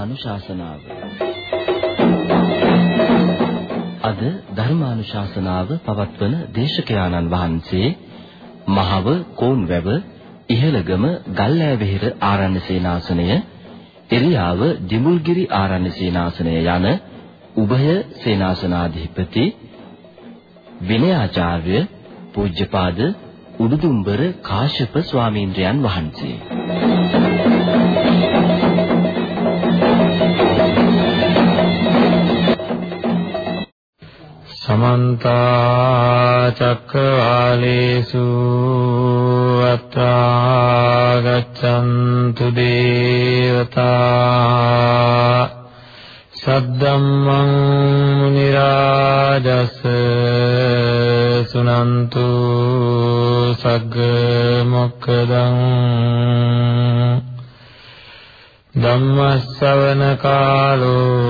ධර්මානුශාසනාව. අද ධර්මානුශාසනාව පවත්වන දේශකයාණන් වහන්සේ මහව කෝන්වැව ඉහළගම ගල්ලෑවෙහෙර ආරණ්‍ය සේනාසනය එරියාව දිමුල්ගිරි ආරණ්‍ය සේනාසනය යන උභය සේනාසනාධිපති විනයාචාර්ය පූජ්‍යපාද උඩුදුම්බර කාශ්‍යප ස්වාමීන්ද්‍රයන් වහන්සේ. සමන්ත චක්කවාලේසු අත්‍රා ගච්ඡන්තු දේවතා සද්දම්මං මුනි රාජස් සුනන්තු සග්ග මොක්ඛදං ධම්මස්සවන කාලෝ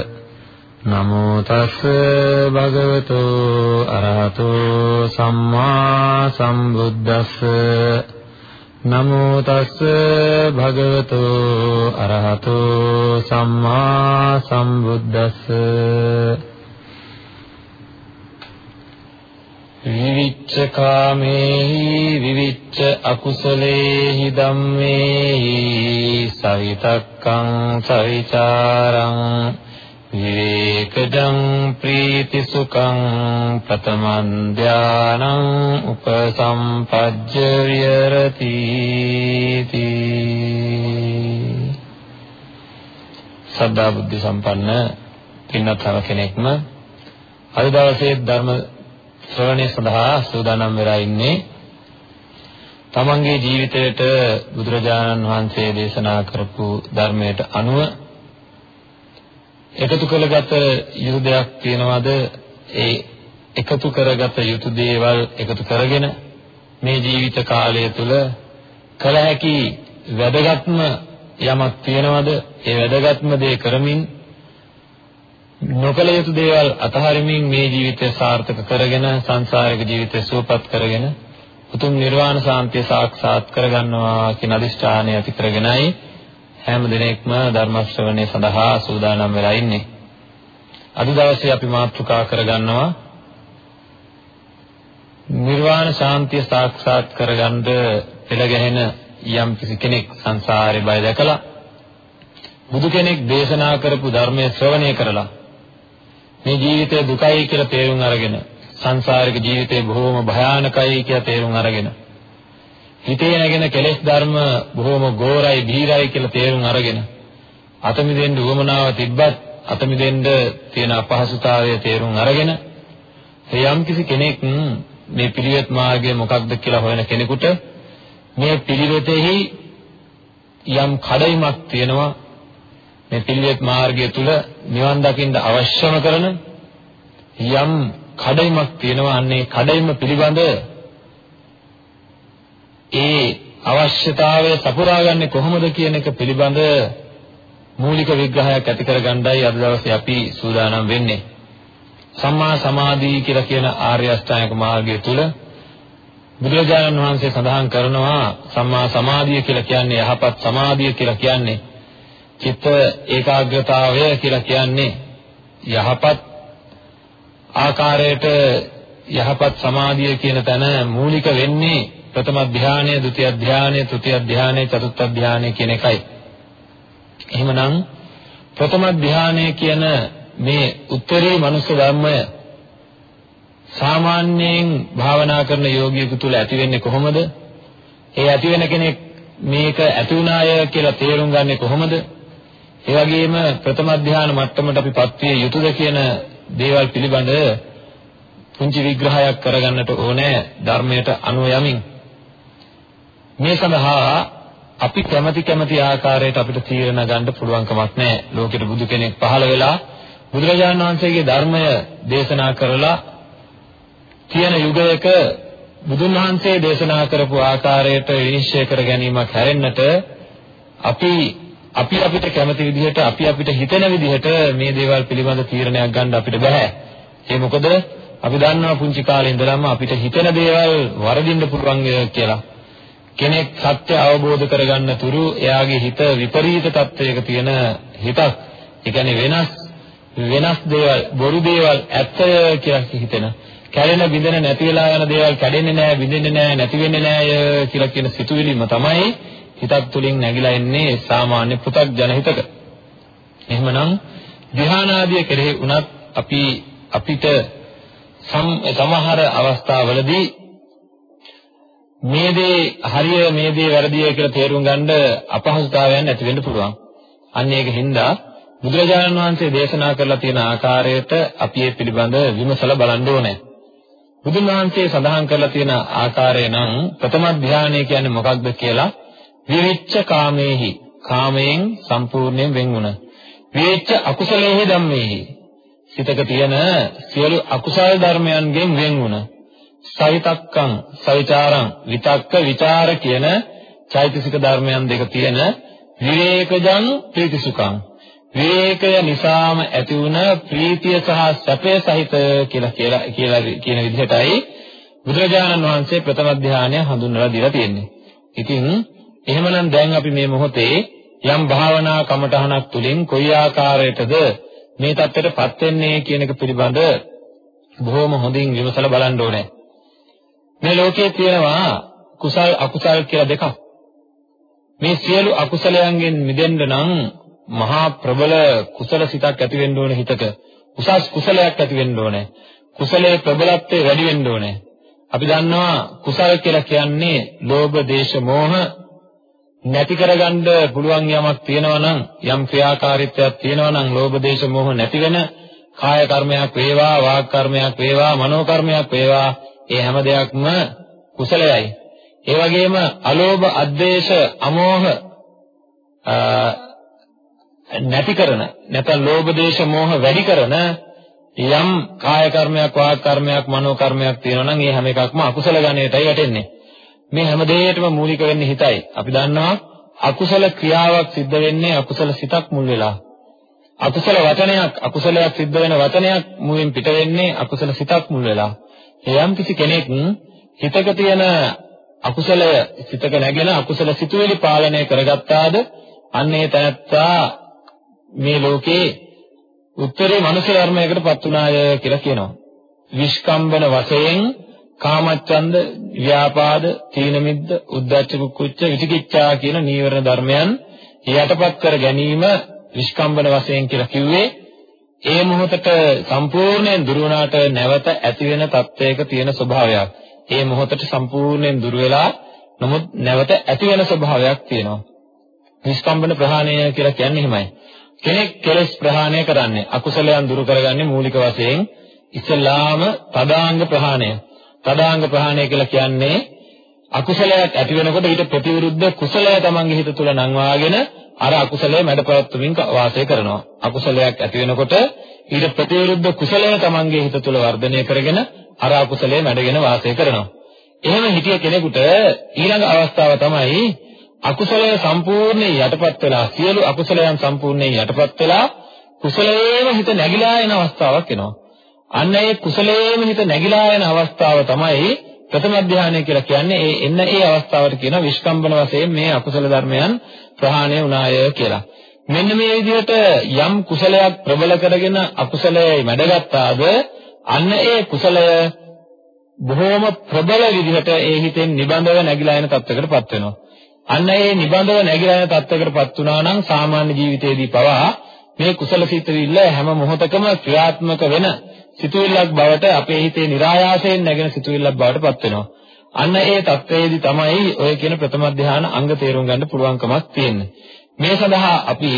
තස් භගවතු අරහතෝ සම්මා සම්බුද්දස්ස. නමෝ තස් භගවතු අරහතෝ සම්මා සම්බුද්දස්ස. විවිච්ඡ කාමේහි විවිච්ඡ අකුසලේහි ධම්මේහි සවිතක්කං සවිචාරං විවේකජං ප්‍රීති සුඛං ප්‍රතමං ධානං උපසම්පජ්ජ විරති සද්ධා බුද්ධ සම්පන්න පින්වත් හැම කෙනෙක්ම අද දවසේ ධර්ම ශ්‍රවණය සඳහා සූදානම් වෙලා ඉන්නේ තමන්ගේ ජීවිතයට බුදුරජාණන් වහන්සේ දේශනා කරපු ධර්මයට අනුව එකතු කරගත යුතු දෙයක් තියෙනවද? ඒ එකතු කරගත යුතු දේවල් එකතු කරගෙන මේ ජීවිත කාලය තුල කල හැකි වැදගත්ම යමක් තියෙනවද? ඒ වැදගත්ම දේ කරමින් නොකල යුතු දේවල් අතහරිමින් මේ ජීවිතය සාර්ථක කරගෙන සංසාරික ජීවිතය සුවපත් කරගෙන උතුම් නිර්වාණ සාන්තිය සාක්ෂාත් කරගන්නවා කියන අදිෂ්ඨානය ඇති කරගෙනයි හැම දිනෙකම ධර්ම ශ්‍රවණය සඳහා සූදානම් වෙලා ඉන්නේ. අද දවසේ අපි මාතෘකා කරගන්නවා නිර්වාණ ශාන්තිය සාක්ෂාත් කරගන්න පෙළ ගැහෙන යම් කිසි කෙනෙක් සංසාරේ බය දැකලා බුදු කෙනෙක් දේශනා කරපු ධර්මය ශ්‍රවණය කරලා මේ ජීවිතය දුකයි කියලා තේරුම් අරගෙන සංසාරික ජීවිතේ බොහෝම භයානකයි කියලා තේරුම් අරගෙන හිතේ නැගෙන කෙලෙස් ධර්ම බොහෝම ගෝරයි බීරයි කියලා තේරුම් අරගෙන අතමිදෙන්න උවමනාව තිබ්බත් අතමිදෙන්න තියෙන අපහසුතාවය තේරුම් අරගෙන යම් කිසි කෙනෙක් මේ පිළිවෙත් මාර්ගය මොකක්ද කියලා හොයන කෙනෙකුට මේ පිළිවෙතෙහි යම් කඩයිමක් තියෙනවා. මේ පිළිවෙත් මාර්ගය තුල නිවන් දකින්න අවශ්‍යම කරන යම් කඩයිමක් තියෙනවා. අන්නේ කඩයිම පිළිබඳ ඒ අවශ්‍යතාවය සපුරාගන්නේ කොහොමද කියන එක පිළිබඳ මූලික විග්‍රහයක් ඇති කරගන්නයි අද දවසේ අපි සූදානම් වෙන්නේ. සම්මා සමාධි කියලා කියන ආර්ය අෂ්ටාංගික මාර්ගය තුල බුදුරජාණන් වහන්සේ සඳහන් කරනවා සම්මා සමාධිය කියලා කියන්නේ යහපත් සමාධිය කියලා කියන්නේ චිත්ත ඒකාග්‍රතාවය කියලා කියන්නේ යහපත් ආකාරයට යහපත් සමාධිය කියන තැන මූලික වෙන්නේ ප්‍රථම ධානය, ဒုတိ ය ධානය, තෘතිය ධානය, චතුර්ථ ධානය කියන එකයි. එහෙමනම් ප්‍රථම ධානය කියන මේ උත්තරී මනුෂ්‍ය ධර්මය සාමාන්‍යයෙන් භාවනා කරන යෝගියෙකු තුල ඇති වෙන්නේ කොහොමද? ඒ ඇති වෙන කෙනෙක් මේක ඇති වුණාය කියලා තේරුම් ගන්නේ කොහොමද? ඒ වගේම ප්‍රථම ධානය මට්ටමට අපිපත් විය යුතුද කියන දේවල් පිළිබඳ පුංචි විග්‍රහයක් කරගන්නට ඕනේ ධර්මයට අනුව යමින් මේ සඳහා අපි කැමති කැමති ආකාරයට අපිට තීරණ ගන්න පුළුවන් කමක් නැහැ. ලෝකෙට බුදු කෙනෙක් පහළ වෙලා බුදුරජාණන් වහන්සේගේ ධර්මය දේශනා කරලා තියෙන යුගයක බුදුන් වහන්සේ දේශනා කරපු ආකාරයට විනිශ්චය කර ගැනීමක් හැරෙන්නට අපි අපි අපිට කැමති විදිහට අපි අපිට හිතෙන විදිහට මේ දේවල් පිළිබඳ තීරණයක් ගන්න අපිට බෑ. ඒ මොකද අපි දන්නවා පුංචි කාලේ ඉඳලම අපිට හිතෙන දේවල් වරදින්න පුළුවන් කියලා. කෙනෙක් සත්‍ය අවබෝධ කරගන්න තුරු එයාගේ හිත විපරීත තත්වයක තියෙන හිතක්. ඒ කියන්නේ වෙනස් වෙනස් දේවල්, බොරු දේවල් ඇත්තය කියලා හිතෙන. කැඩෙන බිඳෙන නැති වෙලා යන දේවල් කැඩෙන්නේ නැහැ, බිඳෙන්නේ නැහැ, නැති වෙන්නේ නැහැ කියලා කියන සිතුවිලිම තමයි හිතක් තුලින් නැగిලා එන්නේ සාමාන්‍ය පෘථග්ජන හිතක. එහෙමනම් ධ්‍යානාදිය කෙරෙහි උනත් අපි අපිට සමහර අවස්ථාවලදී මේ දේ හරිය මේ දේ වැරදිය කියලා තේරුම් ගන්න අපහසුතාවයන් ඇති වෙන්න පුළුවන්. අන්න ඒක හින්දා බුදුරජාණන් වහන්සේ දේශනා කරලා තියෙන ආකාරයට අපි ඒ පිළිබඳ විමසලා බලන්න ඕනේ. බුදුන් වහන්සේ සඳහන් කරලා තියෙන ආකාරය නම් ප්‍රථම ධානය කියන්නේ මොකක්ද කියලා? විවිච්ඡ කාමේහි. කාමයෙන් සම්පූර්ණයෙන් වෙන් වුණ. විවිච්ඡ අකුසලේහි ධම්මේහි. සිතක තියෙන සියලු අකුසල ධර්මයන්ගෙන් වෙන් වුණ. සවිතක්කං සවිචාරං විතක්ක විචාර කියන චෛතසික ධර්මයන් දෙක තියෙන විවේකජං ප්‍රීතිසුඛං විවේකය නිසාම ඇති වුණ ප්‍රීතිය සහ සැපය සහිත කියලා කියලා කියලා කියන විදිහටයි බුදුරජාණන් වහන්සේ ප්‍රථම ධානය හඳුන්වලා දීලා තියෙන්නේ. ඉතින් එහෙමනම් දැන් අපි මේ මොහොතේ යම් භාවනා කමඨහනක් තුලින් කොයි ආකාරයටද මේ தත්ත්වයටපත් වෙන්නේ කියන එක පිළිබඳ බොහොම හොඳින් විමසලා බලන්න ඕනේ. මේ ලෝකයේ තියෙනවා කුසල් අකුසල් කියලා දෙකක්. මේ සියලු අකුසලයන්ගෙන් මිදෙන්න නම් මහා ප්‍රබල කුසල සිතක් ඇති වෙන්න ඕනේ හිතක. උසස් කුසලයක් ඇති වෙන්න ඕනේ. කුසලයේ ප්‍රබලත්වය වැඩි වෙන්න ඕනේ. අපි දන්නවා කුසල කියලා කියන්නේ ලෝභ, දේශ, මෝහ නැති කරගන්න පුළුවන් යමක් තියෙනවා නම් යම් ක්‍රියාකාරීත්වයක් තියෙනවා නම් ලෝභ දේශ මොහ නැති වෙන කාය කර්මයක් වේවා වාග් කර්මයක් වේවා මනෝ කර්මයක් වේවා ඒ හැම දෙයක්ම කුසලයයි ඒ වගේම අලෝභ අද්වේෂ අමෝහ නැති කරන නැත්නම් ලෝභ දේශ මොහ වැඩි කරන යම් කාය කර්මයක් වාග් කර්මයක් මනෝ කර්මයක් තියෙනවා නම් ඒ හැම එකක්ම අකුසල ගණයටයි වැටෙන්නේ මේ හැම දෙයකටම මූලික වෙන්නේ හිතයි. අපි දන්නවා අකුසල ක්‍රියාවක් සිද්ධ වෙන්නේ අකුසල සිතක් මුල් වෙලා. අකුසල වචනයක් අකුසලයක් සිද්ධ වෙන වචනයක් මුලින් පිට වෙන්නේ අකුසල සිතක් මුල් වෙලා. එයම් කිසි කෙනෙක් හිතක තියෙන අකුසලය සිතක නැගෙන අකුසල සිතුවිලි පාලනය කරගත්තාද අන්න ඒ තැනත්තා මේ ලෝකේ උත්තරේ මනුෂ්‍ය ධර්මයකටපත් උනාය කියලා කියනවා. විස්කම්බන වශයෙන් කාමච්ඡන්ද, ව්‍යාපාද, තීන මිද්ද, උද්ධච්ච කුච්ච, විචිකිච්ඡා කියන නීවරණ ධර්මයන් යටපත් කර ගැනීම විස්කම්බන වශයෙන් කියලා කිව්වේ ඒ මොහොතට සම්පූර්ණයෙන් දුර වුණාට නැවත ඇති වෙන තත්වයක තියෙන ස්වභාවයක්. ඒ මොහොතට සම්පූර්ණයෙන් දුර වෙලා නමුත් නැවත ඇති වෙන ස්වභාවයක් තියෙනවා. නිෂ්කම්බන ප්‍රහාණය කියලා කියන්නේ එහෙමයි. කෙනෙක් කෙලස් ප්‍රහාණය කරන්නේ අකුසලයන් දුරු කරගන්නේ මූලික වශයෙන් ඉස්ලාම තදාංග ප්‍රහාණය. තදාංග ප්‍රහාණය කියලා කියන්නේ අකුසලයක් ඇති වෙනකොට ඊට ප්‍රතිවිරුද්ධ කුසලය තමන්ගේ හිත තුළ නංවාගෙන අර අකුසලය මැඩපවත්වමින් වාසය කරනවා. අකුසලයක් ඇති වෙනකොට ඊට ප්‍රතිවිරුද්ධ කුසලය තමන්ගේ හිත තුළ වර්ධනය කරගෙන අර අකුසලය මැඩගෙන වාසය කරනවා. එහෙම හිතිය කෙනෙකුට ඊළඟ අවස්ථාව තමයි අකුසලය සම්පූර්ණයෙන් යටපත් වෙලා සියලු අකුසලයන් සම්පූර්ණයෙන් යටපත් වෙලා කුසලයේම හිත නැగిලා යන අවස්ථාවක් එනවා. අන්න ඒ කුසලයේම හිත නැగిලා යන අවස්ථාව තමයි ප්‍රථම ධානය කියලා කියන්නේ. ඒ එන්න ඒ අවස්ථාවට කියන විස්කම්බන වශයෙන් මේ අකුසල ධර්මයන් ප්‍රහාණය වුණාය කියලා. මෙන්න මේ විදිහට යම් කුසලයක් ප්‍රබල කරගෙන අකුසලයයි මැඩගත්තාද අන්න ඒ කුසලය බොහෝම ප්‍රබල විදිහට ඒ හිතෙන් නිබඳව නැగిලා යන තත්ත්වයකටපත් වෙනවා. අන්න ඒ නිබඳව නැగిලා යන තත්ත්වයකටපත් වුණා නම් සාමාන්‍ය ජීවිතයේදී පවා මේ කුසල සිතුවිල්ල හැම මොහොතකම ක්‍රියාත්මක වෙන සිතුවිල්ලක් බවට අපේ හිතේ નિરાයාසයෙන් නැගෙන සිතුවිල්ලක් බවට පත් වෙනවා. අන්න ඒ தത്വයේදී තමයි ඔය කියන ප්‍රථම ධාන අංග තේරුම් ගන්න පුළුවන්කමක් තියෙන්නේ. මේ සඳහා අපි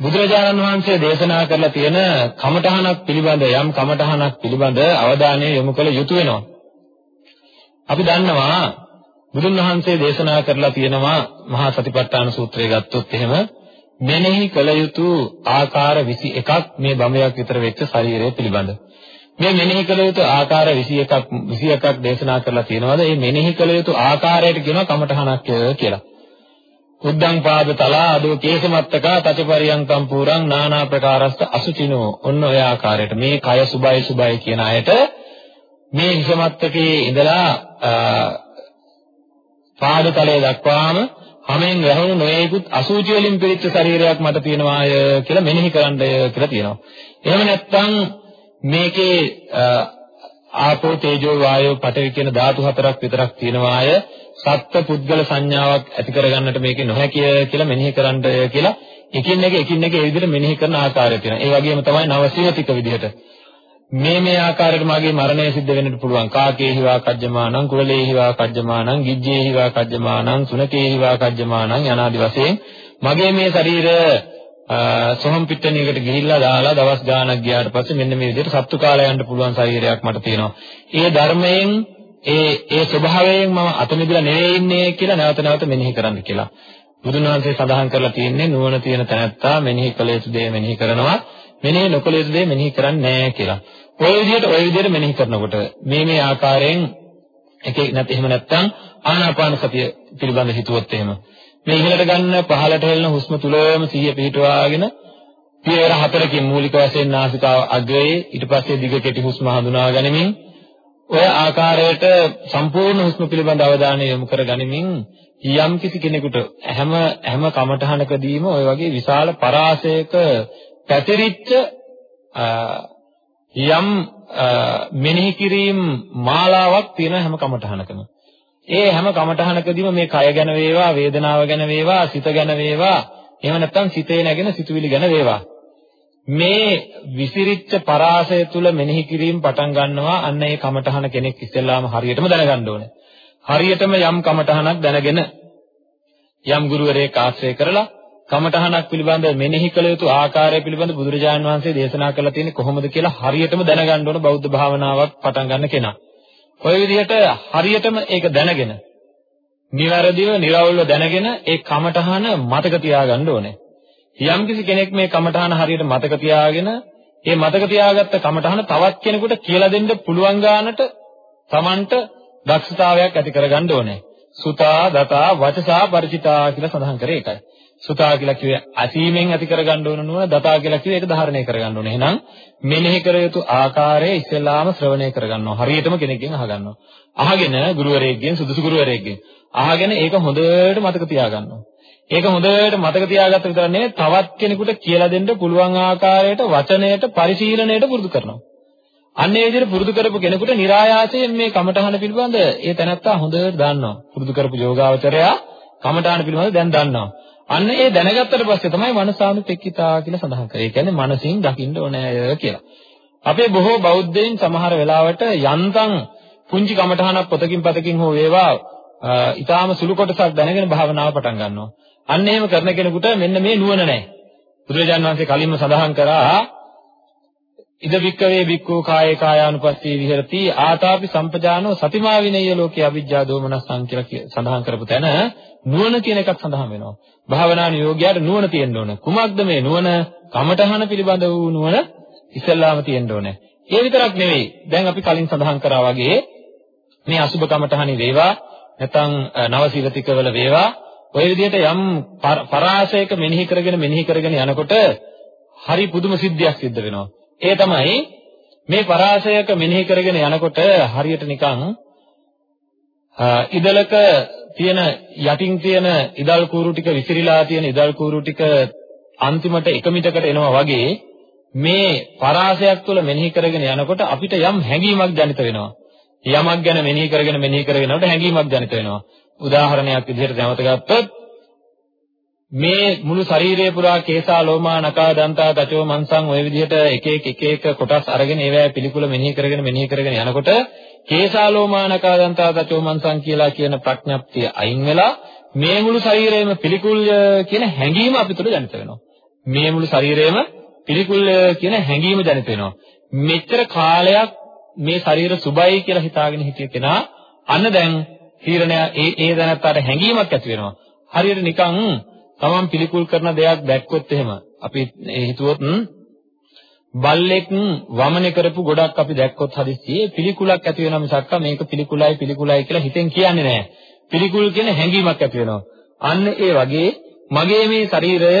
බුදුරජාණන් වහන්සේ දේශනා කරලා තියෙන කමඨහනක් පිළිබඳ යම් කමඨහනක් පිළිබඳ අවධානය යොමු කළ යුතු වෙනවා. අපි දන්නවා බුදුන් වහන්සේ දේශනා කරලා තියෙනවා මහා සතිපට්ඨාන සූත්‍රය ගත්තොත් එහෙම මෙනෙහි කළ යුතු ආකාර 21ක් මේ බඹයක් විතර වෙච්ච ශරීරය පිළිබඳ. මේ මෙනෙහි කළ යුතු ආකාර 21ක් 21ක් දේශනා කරලා තියෙනවාද? මේ මෙනෙහි කළ යුතු ආකාරයට කියනවා කමඨහනක් කියලා. උද්දං පාද තලාදෝ කේසමත්තකා තචපරියංකම් පුරං නානා ප්‍රකාරස්ත අසුචිනෝ ඔන්න ඔය ආකාරයට මේ කය සුබයි සුබයි කියන අයට මේ හිසමත්තකේ ඉඳලා පාදතලයේ දක්වාම හැමෙන් වැහුණු නොයෙකුත් අසුචි වලින් පිරිච්ච ශරීරයක් මට තියෙනවාය කියලා මෙනෙහි කරන්නය කියලා තියෙනවා. එහෙම නැත්නම් මේකේ ආපෝ තේජෝ වායෝ පඨවි කියන ධාතු හතරක් විතරක් තියෙනවාය. සත්ත්ව පුද්ගල සංඥාවක් ඇති කරගන්නට මේකේ නොහැකිය කියලා මෙනෙහි කරන්නය කියලා එකින් එක එකින් එක ඒ විදිහට මෙනෙහි කරන ආකාරය තියෙනවා. ඒ වගේම තමයි නවසීවතික විදිහට මේ මේ ආකාරයට මාගේ මරණය සිද්ධ වෙන්නට පුළුවන්. කාකේ හිවා කජ්ජමානං, කුලලේ හිවා කජ්ජමානං, ගිජ්ජේ හිවා කජ්ජමානං, සුනකේ හිවා කජ්ජමානං යනාදි වශයෙන් මගේ මේ ශරීර සොහම් පිටණියකට ගිහිල්ලා දාලා දවස් ගාණක් ගියාට පස්සේ මෙන්න මේ විදිහට සත්තු කාලය යන්න පුළුවන් ශරීරයක් මට තියෙනවා. ඒ ධර්මයෙන් ඒ ඒ ස්වභාවයෙන් මම අත මිදලා නෙවෙයි ඉන්නේ කියලා නැවත නැවත මෙනෙහි කරන්න කියලා. බුදුන් වහන්සේ සඳහන් කරලා තියෙන්නේ නුවණ තියෙන තැනැත්තා මෙනෙහි කළ යුතු දේ මෙනෙහි කරනවා. මෙනෙහි නොකළ යුතු දේ මෙනෙහි කරන්නේ නැහැ කියලා. ඔය විදිහට ඔය විදිහට මෙනෙහි කරනකොට මේ මේ ආකාරයෙන් එකේ නැත් එහෙම නැත්නම් ආනාපාන සතිය පිළිබඳ හිතුවොත් එහෙම මේ ඉහළට ගන්න පහළට හෙළන හුස්ම තුලම සිහිය පිහිටවාගෙන පියවර හතරකින් මූලික වශයෙන් නාසිකාව අග්‍රයේ ඊට පස්සේ දිග කෙටි හුස්ම හඳුනා ගනිමින් ඔය ආකාරයට සම්පූර්ණ හුස්ම පිළිබඳ අවධානය යොමු කර ගනිමින් යම් කිසි කෙනෙකුට හැම හැම කමඨහනකදීම ඔය වගේ විශාල පරාසයක පැතිරිච්ච යම් මෙනෙහි කිරීම මාලාවක් තියෙන හැම කමඨහනකම. ඒ හැම කමඨහනකදීම මේ කය ගැන වේවා, වේදනාව ගැන වේවා, සිත ගැන වේවා, එහෙම නැත්නම් සිතේ නැගෙන සිතුවිලි ගැන වේවා. මේ විසිරිච්ච පරාසය තුල මෙනෙහි කිරීම පටන් ගන්නවා අන්න ඒ කමඨහන කෙනෙක් ඉස්සෙල්ලාම හරියටම දැනගන්න ඕනේ. හරියටම යම් කමඨහනක් දැනගෙන යම් ගුරුවරයෙක් ආශ්‍රය කරලා කමඨහනක් පිළිබඳ මෙනෙහි කළ යුතු ආකාරය පිළිබඳ බුදුරජාණන් වහන්සේ දේශනා කරලා තියෙන්නේ කොහොමද කියලා හරියටම දැනගන්න ඕන බෞද්ධ භාවනාවක් පටන් ගන්න කෙනා. ඔය විදිහට හරියටම ඒක දැනගෙන නිවැරදිව නිර්වෘල්ව දැනගෙන ඒ කමඨහන මතක තියාගන්න ඕනේ. යම්කිසි කෙනෙක් මේ කමඨහන හරියට මතක තියාගෙන ඒ මතක තියාගත්ත කමඨහන තවත් කෙනෙකුට කියලා දෙන්න පුළුවන් ගානට Tamanට දක්ෂතාවයක් ඇති කරගන්න ඕනේ. සුතා, දතා, වචසා, ಪರಿචිතා කියලා සඳහන් කරේ ඒකයි. සුතා කියලා කිව්වේ අසීමෙන් ඇති කරගන්න ඕන නුවණ දතා කියලා කිව්වේ ඒක ධාරණය කරගන්න ඕනේ. එහෙනම් මෙනෙහි කර යුතු ආකාරය ඉස්සෙල්ලාම ශ්‍රවණය කරගන්නවා. හරියටම කෙනෙක්ගෙන් අහගන්නවා. අහගෙන ගුරුවරයෙක්ගෙන් සුදුසු ගුරුවරයෙක්ගෙන් අහගෙන ඒක හොඳට මතක තියාගන්නවා. ඒක හොඳට මතක තියාගත්ත විතර නෙවෙයි තවත් කෙනෙකුට කියලා දෙන්න පුළුවන් ආකාරයට වචනයට පරිශීලනයට පුරුදු කරනවා. අන්න ඒ විදිහට පුරුදු කරපු කෙනෙකුට નિરાයාසයෙන් මේ කමඨහන පිළිබඳ ඒ තැනත්තා හොඳට දන්නවා. පුරුදු කරපු යෝගාවචරයා කමඨහන පිළිබඳ දැන් දන්නවා. අන්න ඒ දැනගත්තට පස්සේ තමයි මනසානුපෙක්කිතා කියලා සඳහන් කරේ. ඒ කියන්නේ මනසින් දකින්න ඕනෑය කියලා. අපේ බොහෝ බෞද්ධයින් සමහර වෙලාවට යන්තම් පුංචි කමඨහනක් පොතකින් පතකින් හෝ වේවා ඊටාම සුළු කොටසක් දැනගෙන භාවනාව පටන් ගන්නවා. අන්න එහෙම කරන කෙනෙකුට මෙන්න මේ නුවණ නැහැ. බුදුරජාණන් වහන්සේ කලින්ම සඳහන් කරා ඉද වික්කවේ වික්කෝ කායේ කායානුපස්සී විහෙරති ආතාපි සම්පජානෝ සතිමා විනය්‍ය ලෝකේ අවිජ්ජා දෝමනස්සං කියලා සඳහන් කරපු තැන නුවණ කියන එකක් සඳහන් වෙනවා. භාවනා නියෝගයට නුවණ තියෙන්න ඕන. කුමක්ද මේ නුවණ? කමඨහන පිළිබඳ වූ නුවණ ඉස්සල්ලාම තියෙන්න ඕනේ. ඒ විතරක් නෙවෙයි. දැන් අපි කලින් සඳහන් කරා වගේ මේ අසුබ කමඨහනි වේවා නැත්නම් නවසීලතිකවල වේවා ඔය විදිහට යම් පරාසයක මෙනෙහි කරගෙන මෙනෙහි කරගෙන යනකොට හරි පුදුම සිද්ධියක් සිද්ධ වෙනවා. ඒ තමයි මේ පරාසයක මෙනෙහි කරගෙන යනකොට හරියට නිකන් ඉදලක තියෙන යටින් තියෙන ඉදල් කූරු ටික විසිරීලා තියෙන ඉදල් කූරු ටික අන්තිමට එක මිටකට එනවා වගේ මේ පරාසයක් තුළ මෙනෙහි කරගෙන යනකොට අපිට යම් හැඟීමක් ජනිත වෙනවා. යමක් ගැන මෙනෙහි කරගෙන මෙනෙහි කරගෙන යනකොට හැඟීමක් ජනිත වෙනවා. උදාහරණයක් විදිහට නැවත ගත්තොත් මේ මුළු ශරීරය පුරා කේසා ලෝමා නකා දන්තා තචෝ මන්සං ඔය විදිහට එක එක එක එක කොටස් අරගෙන ඒවැය පිළිකුල මෙනෙහි කරගෙන මෙනෙහි කරගෙන යනකොට කේසා ලෝමා නකා දන්තා තචෝ මන්සං කියලා කියන ප්‍රඥප්තිය අයින් වෙලා මේ මුළු ශරීරයම පිළිකුල් කියන හැඟීම අපි තුළ ජනිත වෙනවා මේ මුළු ශරීරයම පිළිකුල් කියන හැඟීම ජනිත වෙනවා මෙච්චර කාලයක් මේ ශරීර සුබයි කියලා හිතාගෙන හිටිය කෙනා අන්න දැන් තීරණය ඒ ඒ දැනත්තාට හැඟීමක් ඇති වෙනවා. හරියට නිකන් තමන් පිළිකුල් කරන දෙයක් දැක්කොත් එහෙම අපි හිතුවොත් බල්ලෙක් වමනේ කරපු ගොඩක් අපි දැක්කොත් හදිස්සියේ පිළිකුලක් ඇති වෙනවා මිසක් මේක පිළිකුලයි පිළිකුලයි කියලා හිතෙන් කියන්නේ නැහැ. පිළිකුල් කියන හැඟීමක් ඇති වෙනවා. අන්න ඒ වගේ මගේ මේ ශරීරය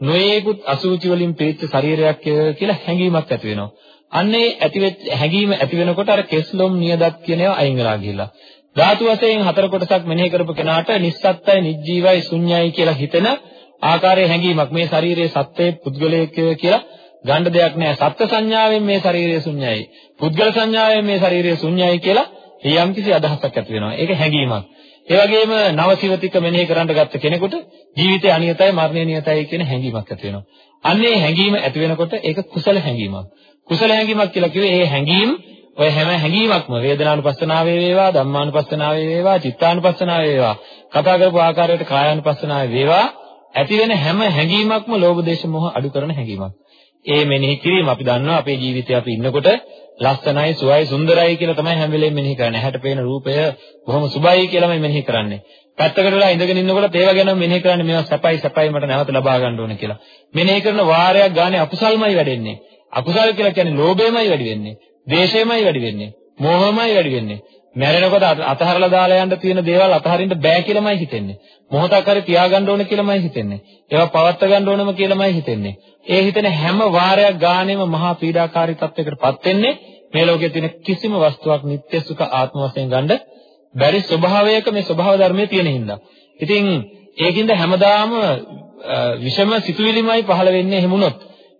නොයේකුත් අසුචි වලින් පිරිච්ච ශරීරයක් කියලා හැඟීමක් ඇති වෙනවා. අන්නේ ඇතිවෙච්ච හැඟීම ඇති වෙනකොට අර කෙස්ලොම් නියදත් කියන ඒවා අයින් වෙලා ගිහිල්ලා. ධාතු වශයෙන් හතර කොටසක් මෙනෙහි කරපු කෙනාට නිස්සත්තයි නිජ්ජීවයි ශුන්‍යයි කියලා හිතෙන ආකාරයේ හැඟීමක් මේ ශරීරයේ සත්‍යයේ පුද්ගලයෙක් කියලා ගන්න දෙයක් නෑ. සත්ත්ව සංඥාවෙන් මේ ශරීරය ශුන්‍යයි. පුද්ගල සංඥාවෙන් මේ ශරීරය ශුන්‍යයි කියලා යම්කිසි අදහසක් ඇති වෙනවා. ඒක හැඟීමක්. ඒ වගේම නවසිවතික මෙනෙහි කරන්න ගත්ත කෙනෙකුට ජීවිතය අනියතයි මරණය නියතයි කියන හැඟීමක් ඇති වෙනවා. අන්නේ හැඟීම ඇති වෙනකොට ඒක කුසල හැඟීමක්. කුසල හැඟීමක් කියලා කිව්වේ ඒ හැඟීම් ඔය හැම හැඟීමක්ම වේදනානුපස්සනාවේ වේවා ධම්මානුපස්සනාවේ වේවා චිත්තානුපස්සනාවේ වේවා කතා කරපු ආකාරයට කායානුපස්සනාවේ වේවා ඇති වෙන හැම හැඟීමක්ම ලෝභ දේශ මොහ අඩු කරන හැඟීමක්. ඒ මෙනෙහි කිරීම අපි දන්නවා අපේ ජීවිතේ අපි ඉන්නකොට ලස්සනයි සුවයි සුන්දරයි කියලා තමයි හැම වෙලේම මෙනෙහි කරන්නේ. ඇහැට පේන රූපය බොහොම සුබයි කියලාමයි මෙනෙහි කරන්නේ. පැත්තකට වෙලා ඉඳගෙන ඉන්නකොට ඒව ගැන මෙනෙහි කරන්නේ මේවා සැපයි සැපයි මට නැවත ලබා ගන්න ඕන කියලා. මෙනෙහි කරන වාරයක් ගානේ අකුසල්මයි වැඩෙන්නේ. අකුසල් කියලා කියන්නේ ලෝභයමයි වැඩි වෙන්නේ. ද්වේෂයමයි වැඩි වෙන්නේ. මෝහමයි වැඩි වෙන්නේ. මැරෙනකොට අතහරලා දාලා යන්න තියෙන දේවල් අතහරින්න බෑ කියලාමයි හිතෙන්නේ. මොහොතක් හරි තියාගන්න ඕන කියලාමයි හිතෙන්නේ. ඒවා පවත්වා ගන්න ඕනම කියලාමයි හිතෙන්නේ. ඒ හිතෙන හැම වාරයක් ගානෙම මහා පීඩාකාරී තත්යකටපත් වෙන්නේ මේ ලෝකයේ තියෙන කිසිම වස්තුවක් නිත්‍ය සුඛ ආත්ම වශයෙන් ගන්න බැරි ස්වභාවයක මේ ස්වභාව ධර්මයේ තියෙන හින්දා. ඉතින් ඒකින්ද හැමදාම විෂම සිතුවිලිමයි පහළ වෙන්නේ එහෙමුණොත්.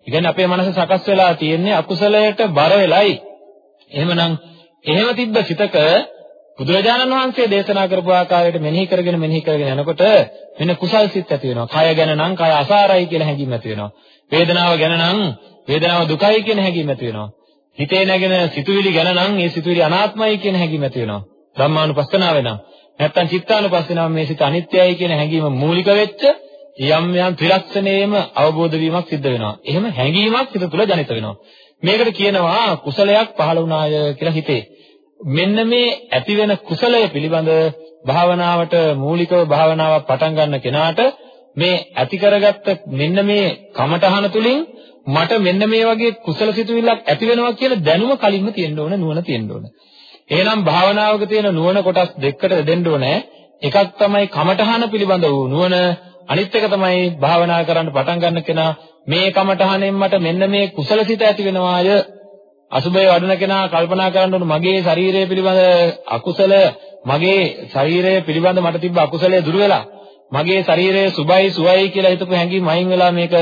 ඒ කියන්නේ අපේ මනස සකස් වෙලා තියෙන්නේ අකුසලයට බර වෙලයි. එහෙමනම් එහෙම තිබ්බ සිතක බුදුරජාණන් වහන්සේ දේශනා කරපු ආකාරයට මෙනෙහි කරගෙන මෙනෙහි කරගෙන යනකොට මෙන්න කුසල් සිත් ඇති වෙනවා. කය ගැන නම් කය අසාරයි කියලා හැඟීම ඇති වෙනවා. වේදනාව ගැන නම් වේදනාව දුකයි කියන හැඟීම ඇති වෙනවා. හිතේ නැගෙන සිතුවිලි ගැන නම් ඒ සිතුවිලි අනාත්මයි කියන හැඟීම ඇති වෙනවා. ධම්මානුපස්සනාව වෙනවා. නැත්තම් චිත්තානුපස්සනාව මේ සිත අනිත්‍යයි කියන හැඟීම මූලික වෙච්ච යම් යම් ත්‍රිලක්ෂණයෙම අවබෝධ වීමක් සිද්ධ වෙනවා. එහෙම හැඟීමක් සිත තුළ ජනිත වෙනවා. මේකට කියනවා කුසලයක් පහළ වුණාය කියලා හිතේ. මෙන්න මේ ඇති වෙන කුසලය පිළිබඳ භාවනාවට මූලිකව භාවනාවක් පටන් ගන්න කෙනාට මේ ඇති කරගත්ත මෙන්න මේ කමඨහන තුලින් මට මෙන්න මේ වගේ කුසල සිතුවිල්ලක් ඇති වෙනවා කියලා දැනුම කලින්ම තියෙන්න ඕන නුවණ තියෙන්න ඕන. එහෙනම් භාවනාවක තියෙන නුවණ කොටස් දෙකකට දෙන්න ඕනේ. එකක් තමයි කමඨහන පිළිබඳ වූ නුවණ අනිත් එක තමයි භාවනා කරන්න පටන් ගන්න කෙනා මේ කමඨහනෙන් මට මෙන්න මේ කුසල සිත ඇති වෙනවාය. අසුබය වඩන කෙනා කල්පනා කරන්න ඕන මගේ ශරීරය පිළිබඳ අකුසල මගේ ශරීරය පිළිබඳ මට තිබ්බ අකුසලය දුර වෙලා මගේ ශරීරය සුබයි සුවයි කියලා හිතපු හැඟීම් අයින් වෙලා මේක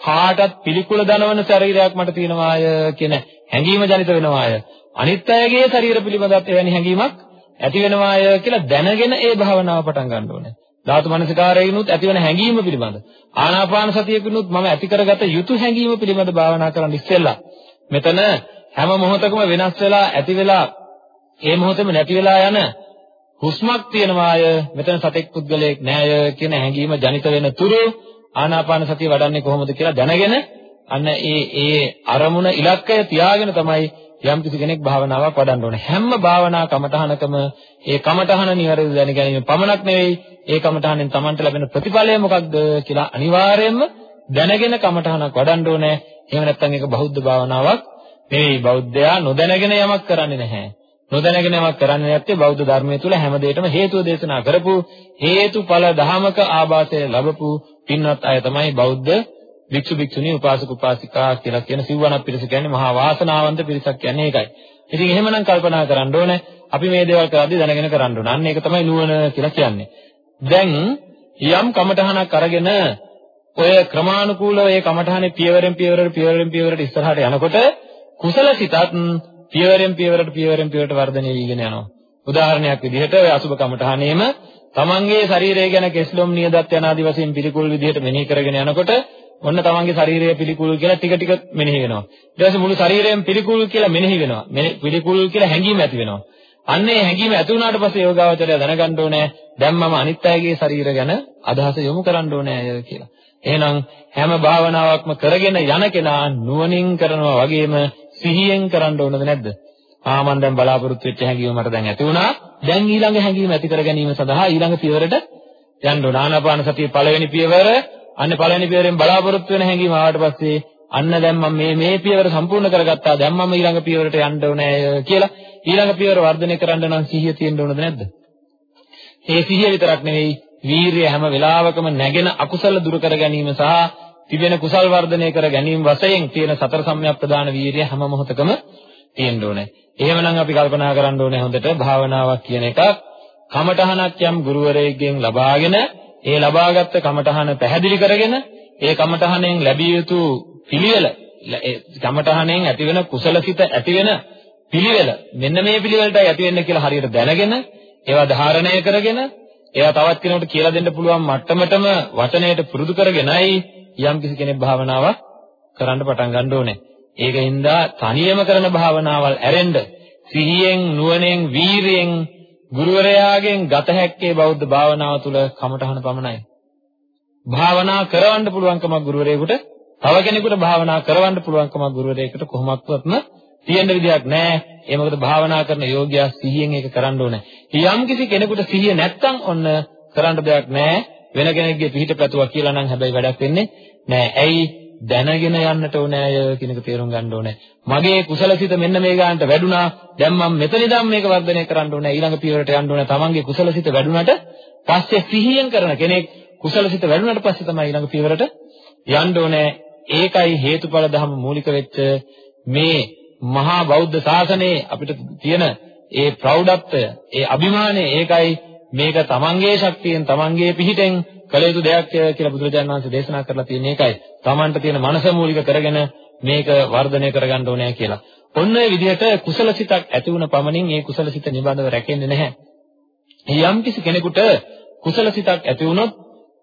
කාටත් පිළිකුල දනවන ශරීරයක් මට තියෙනවාය කියන හැඟීම ජනිත වෙනවාය. අනිත් අයගේ ශරීර පිළිබඳත් එවැනි හැඟීමක් ඇති වෙනවාය කියලා දැනගෙන ඒ භාවනාව පටන් ගන්න ඕනේ. ධාතු මනසිකාරයිනුත් ඇතිවන හැඟීම පිළිබඳ. ආනාපාන සතියකිනුත් මම ඇති කරගත යුතු හැඟීම පිළිබඳ භාවනා කරන්න ඉස්සෙල්ලා. මෙතන හැම මොහොතකම වෙනස් වෙලා ඇති වෙලා ඒ මොහොතේම නැති වෙලා යන හුස්මක් තියෙනවාය. මෙතන සතෙක් පුද්ගලයෙක් නෑය කියන හැඟීම ජනිත වෙන තුරු ආනාපාන සතිය වඩන්නේ කොහොමද කියලා දැනගෙන අන්න ඒ ඒ අරමුණ ඉලක්කය තියාගෙන තමයි යම් කිසි කෙනෙක් භාවනාවක් වඩන්න ඕනේ. හැම භාවනා කමඨහනකම ඒ කමඨහන නිවැරදි දැන ගැනීම පමණක් නෙවෙයි ඒ කමඨහනෙන් Tamanට ලැබෙන ප්‍රතිඵලය මොකක්ද කියලා අනිවාර්යයෙන්ම දැනගෙන කමඨහනක් වඩන්න ඕනේ. එහෙම නැත්නම් ඒක බෞද්ධ භාවනාවක් නෙවෙයි. බෞද්ධයා නොදැනගෙන යමක් කරන්නේ නැහැ. නොදැනගෙන යමක් කරන්නේ නැත්තේ බෞද්ධ ධර්මයේ තුල හැම දෙයකම හේතුව දේශනා කරපු හේතුඵල ධහමක ආభాසය ලැබපු පින්වත් අය තමයි බෞද්ධ වික්ෂු වික්ෂුණී උපාසක උපාසිකා කියලා කියන සිව්වණක් පිරිස කියන්නේ මහා වාසනාවන්ත පිරිසක් කියන්නේ ඒකයි. ඉතින් එහෙමනම් කල්පනා කරන්න ඕනේ අපි මේ දේවල් කරද්දී දැනගෙන කරන්න ඕන. අන්න ඒක තමයි නුවණ කියලා කියන්නේ. දැන් යම් කමඨහනක් අරගෙන ඔය ක්‍රමානුකූලව ඒ කමඨහනේ පියවරෙන් පියවරට පියවරෙන් පියවරට ඉස්සරහට යනකොට කුසල සිතත් පියවරෙන් පියවරට පියවරෙන් පියවරට වර්ධනය වීගෙන යනවා. උදාහරණයක් විදිහට ඔය අසුබ කමඨහනේම තමන්ගේ ශරීරය ගැන කෙස්ලොම් නියදත් යන ආදි වශයෙන් පිළිකුල් විදිහට මෙනෙහි කරගෙන යනකොට ඔන්න තමන්ගේ ශරීරය පිළිකුල් කියලා ටික ටික මෙනෙහි වෙනවා. ඊට පස්සේ මුළු ශරීරයම පිළිකුල් කියලා මෙනෙහි වෙනවා. පිළිකුල් කියලා හැඟීම ඇති වෙනවා. අන්න ඒ හැඟීම ඇති වුණාට පස්සේ යෝගාවචරය දැනගන්න ඕනේ දැන් මම අනිත් අයගේ ශරීර ගැන අදහස යොමු කරන්න ඕනේ අය කියලා. එහෙනම් හැම භාවනාවක්ම කරගෙන යන කෙනා නුවණින් කරනවා වගේම සිහියෙන් කරන්න ඕනද නැද්ද? ආ මම දැන් බලාපොරොත්තු වෙච්ච හැඟීම මට දැන් ඇති වුණා. දැන් ඊළඟ හැඟීම ඇති කර ගැනීම සඳහා ඊළඟ පියවරට යන්න ඕන. ආනාපාන සතිය පළවෙනි පියවර අන්න පළවෙනි පියවරෙන් බලාපොරොත්තු වෙන හැඟීම ආවට පස්සේ අන්න දැන් මම මේ මේ පියවර සම්පූර්ණ කරගත්තා. දැන් මම ඊළඟ පියවරට යන්න ඕනේ කියලා ඊළඟ පියවර වර්ධනය කරන්න නම් සිහිය තියෙන්න ඕනද නැද්ද? ඒ සිහිය විතරක් නෙවෙයි වීරිය හැම වෙලාවකම නැගෙන අකුසල දුරු කර ගැනීම සහ තිබෙන කුසල් වර්ධනය කර ගැනීම වශයෙන් තියෙන සතර සම්‍යක් ප්‍රදාන වීරිය හැම මොහොතකම තියෙන්න ඕනේ. එහෙමනම් අපි කල්පනා කරන්න ඕනේ හොඳට භාවනාවක් කියන එකක් කමඨහනක් යම් ගුරුවරයෙක්ගෙන් ලබාගෙන ඒ ලබාගත් කමඨහන පැහැදිලි කරගෙන ඒ කමඨහනෙන් ලැබිය යුතු පිළිවෙල කමඨහනෙන් ඇතිවෙන කුසලසිත ඇතිවෙන පිළිවෙල මෙන්න මේ පිළිවෙලටයි ඇති වෙන්නේ කියලා හරියට දැනගෙන ඒවා ධාරණය කරගෙන ඒවා තවත් කෙනෙකුට කියලා දෙන්න පුළුවන් මට්ටමටම වචනයට පුරුදු කරගෙනයි යම් කිසි කෙනෙක් භාවනාවක් කරන්න පටන් ගන්න ඕනේ. ඒකින්ද තනියම කරන භාවනාවල් ඇරෙන්න සිහියෙන් නුවණෙන් වීරියෙන් ගුරුවරයාගෙන් ගත හැක්කේ බෞද්ධ භාවනාව තුළ කමඨහන පමණයි. භාවනා කරවන්න පුළුවන්කමක් ගුරුවරයෙකුට තව කෙනෙකුට භාවනා කරවන්න පුළුවන්කමක් ගුරුවරයෙකුට කොහොමත්වත්ම තියෙන විදියක් නැහැ. ඒ මොකද භාවනා කරන යෝග්‍යයා සිහියෙන් ඒක කරන්න ඕනේ. යම් කිසි කෙනෙකුට සිහිය නැත්තම් ඔන්න කරන්න දෙයක් නැහැ. වෙන කෙනෙක්ගේ පිහිට පැතුවා කියලා නම් හැබැයි වැඩක් වෙන්නේ නැහැ. ඇයි දැනගෙන යන්නට ඕනේ අය කියන එක තේරුම් ගන්න ඕනේ. මගේ කුසලසිත මෙන්න මේ ගානට වැඩුණා. දැන් මම මෙතන ඉඳන් මේක වර්ධනය කරන්න ඕනේ. ඊළඟ පියවරට යන්න ඕනේ. තමන්ගේ කුසලසිත වැඩුණාට පස්සේ සිහියෙන් කරන කෙනෙක් කුසලසිත වැඩුණාට පස්සේ තමයි ඊළඟ පියවරට යන්න ඕනේ. ඒකයි හේතුඵල ධම මූලික වෙච්ච මේ මහා බෞද්ධ ශාසනයේ අපිට තියෙන ඒ ප්‍රෞಢත්වය, ඒ අභිමානය ඒකයි මේක තමන්ගේ ශක්තියෙන් තමන්ගේ පිහිටෙන් කළ යුතු දෙයක් කියලා බුදුරජාණන් වහන්සේ දේශනා කරලා තියෙන එකයි. තමන්ට තියෙන මනස මූලික කරගෙන මේක වර්ධනය කරගන්න ඕනේ කියලා. ඔන්න ඒ විදිහට කුසලසිතක් ඇති වුණ පමණින් ඒ කුසලසිත නිබඳව රැකෙන්නේ නැහැ. යම් කිසි කෙනෙකුට කුසලසිතක් ඇති වුණොත්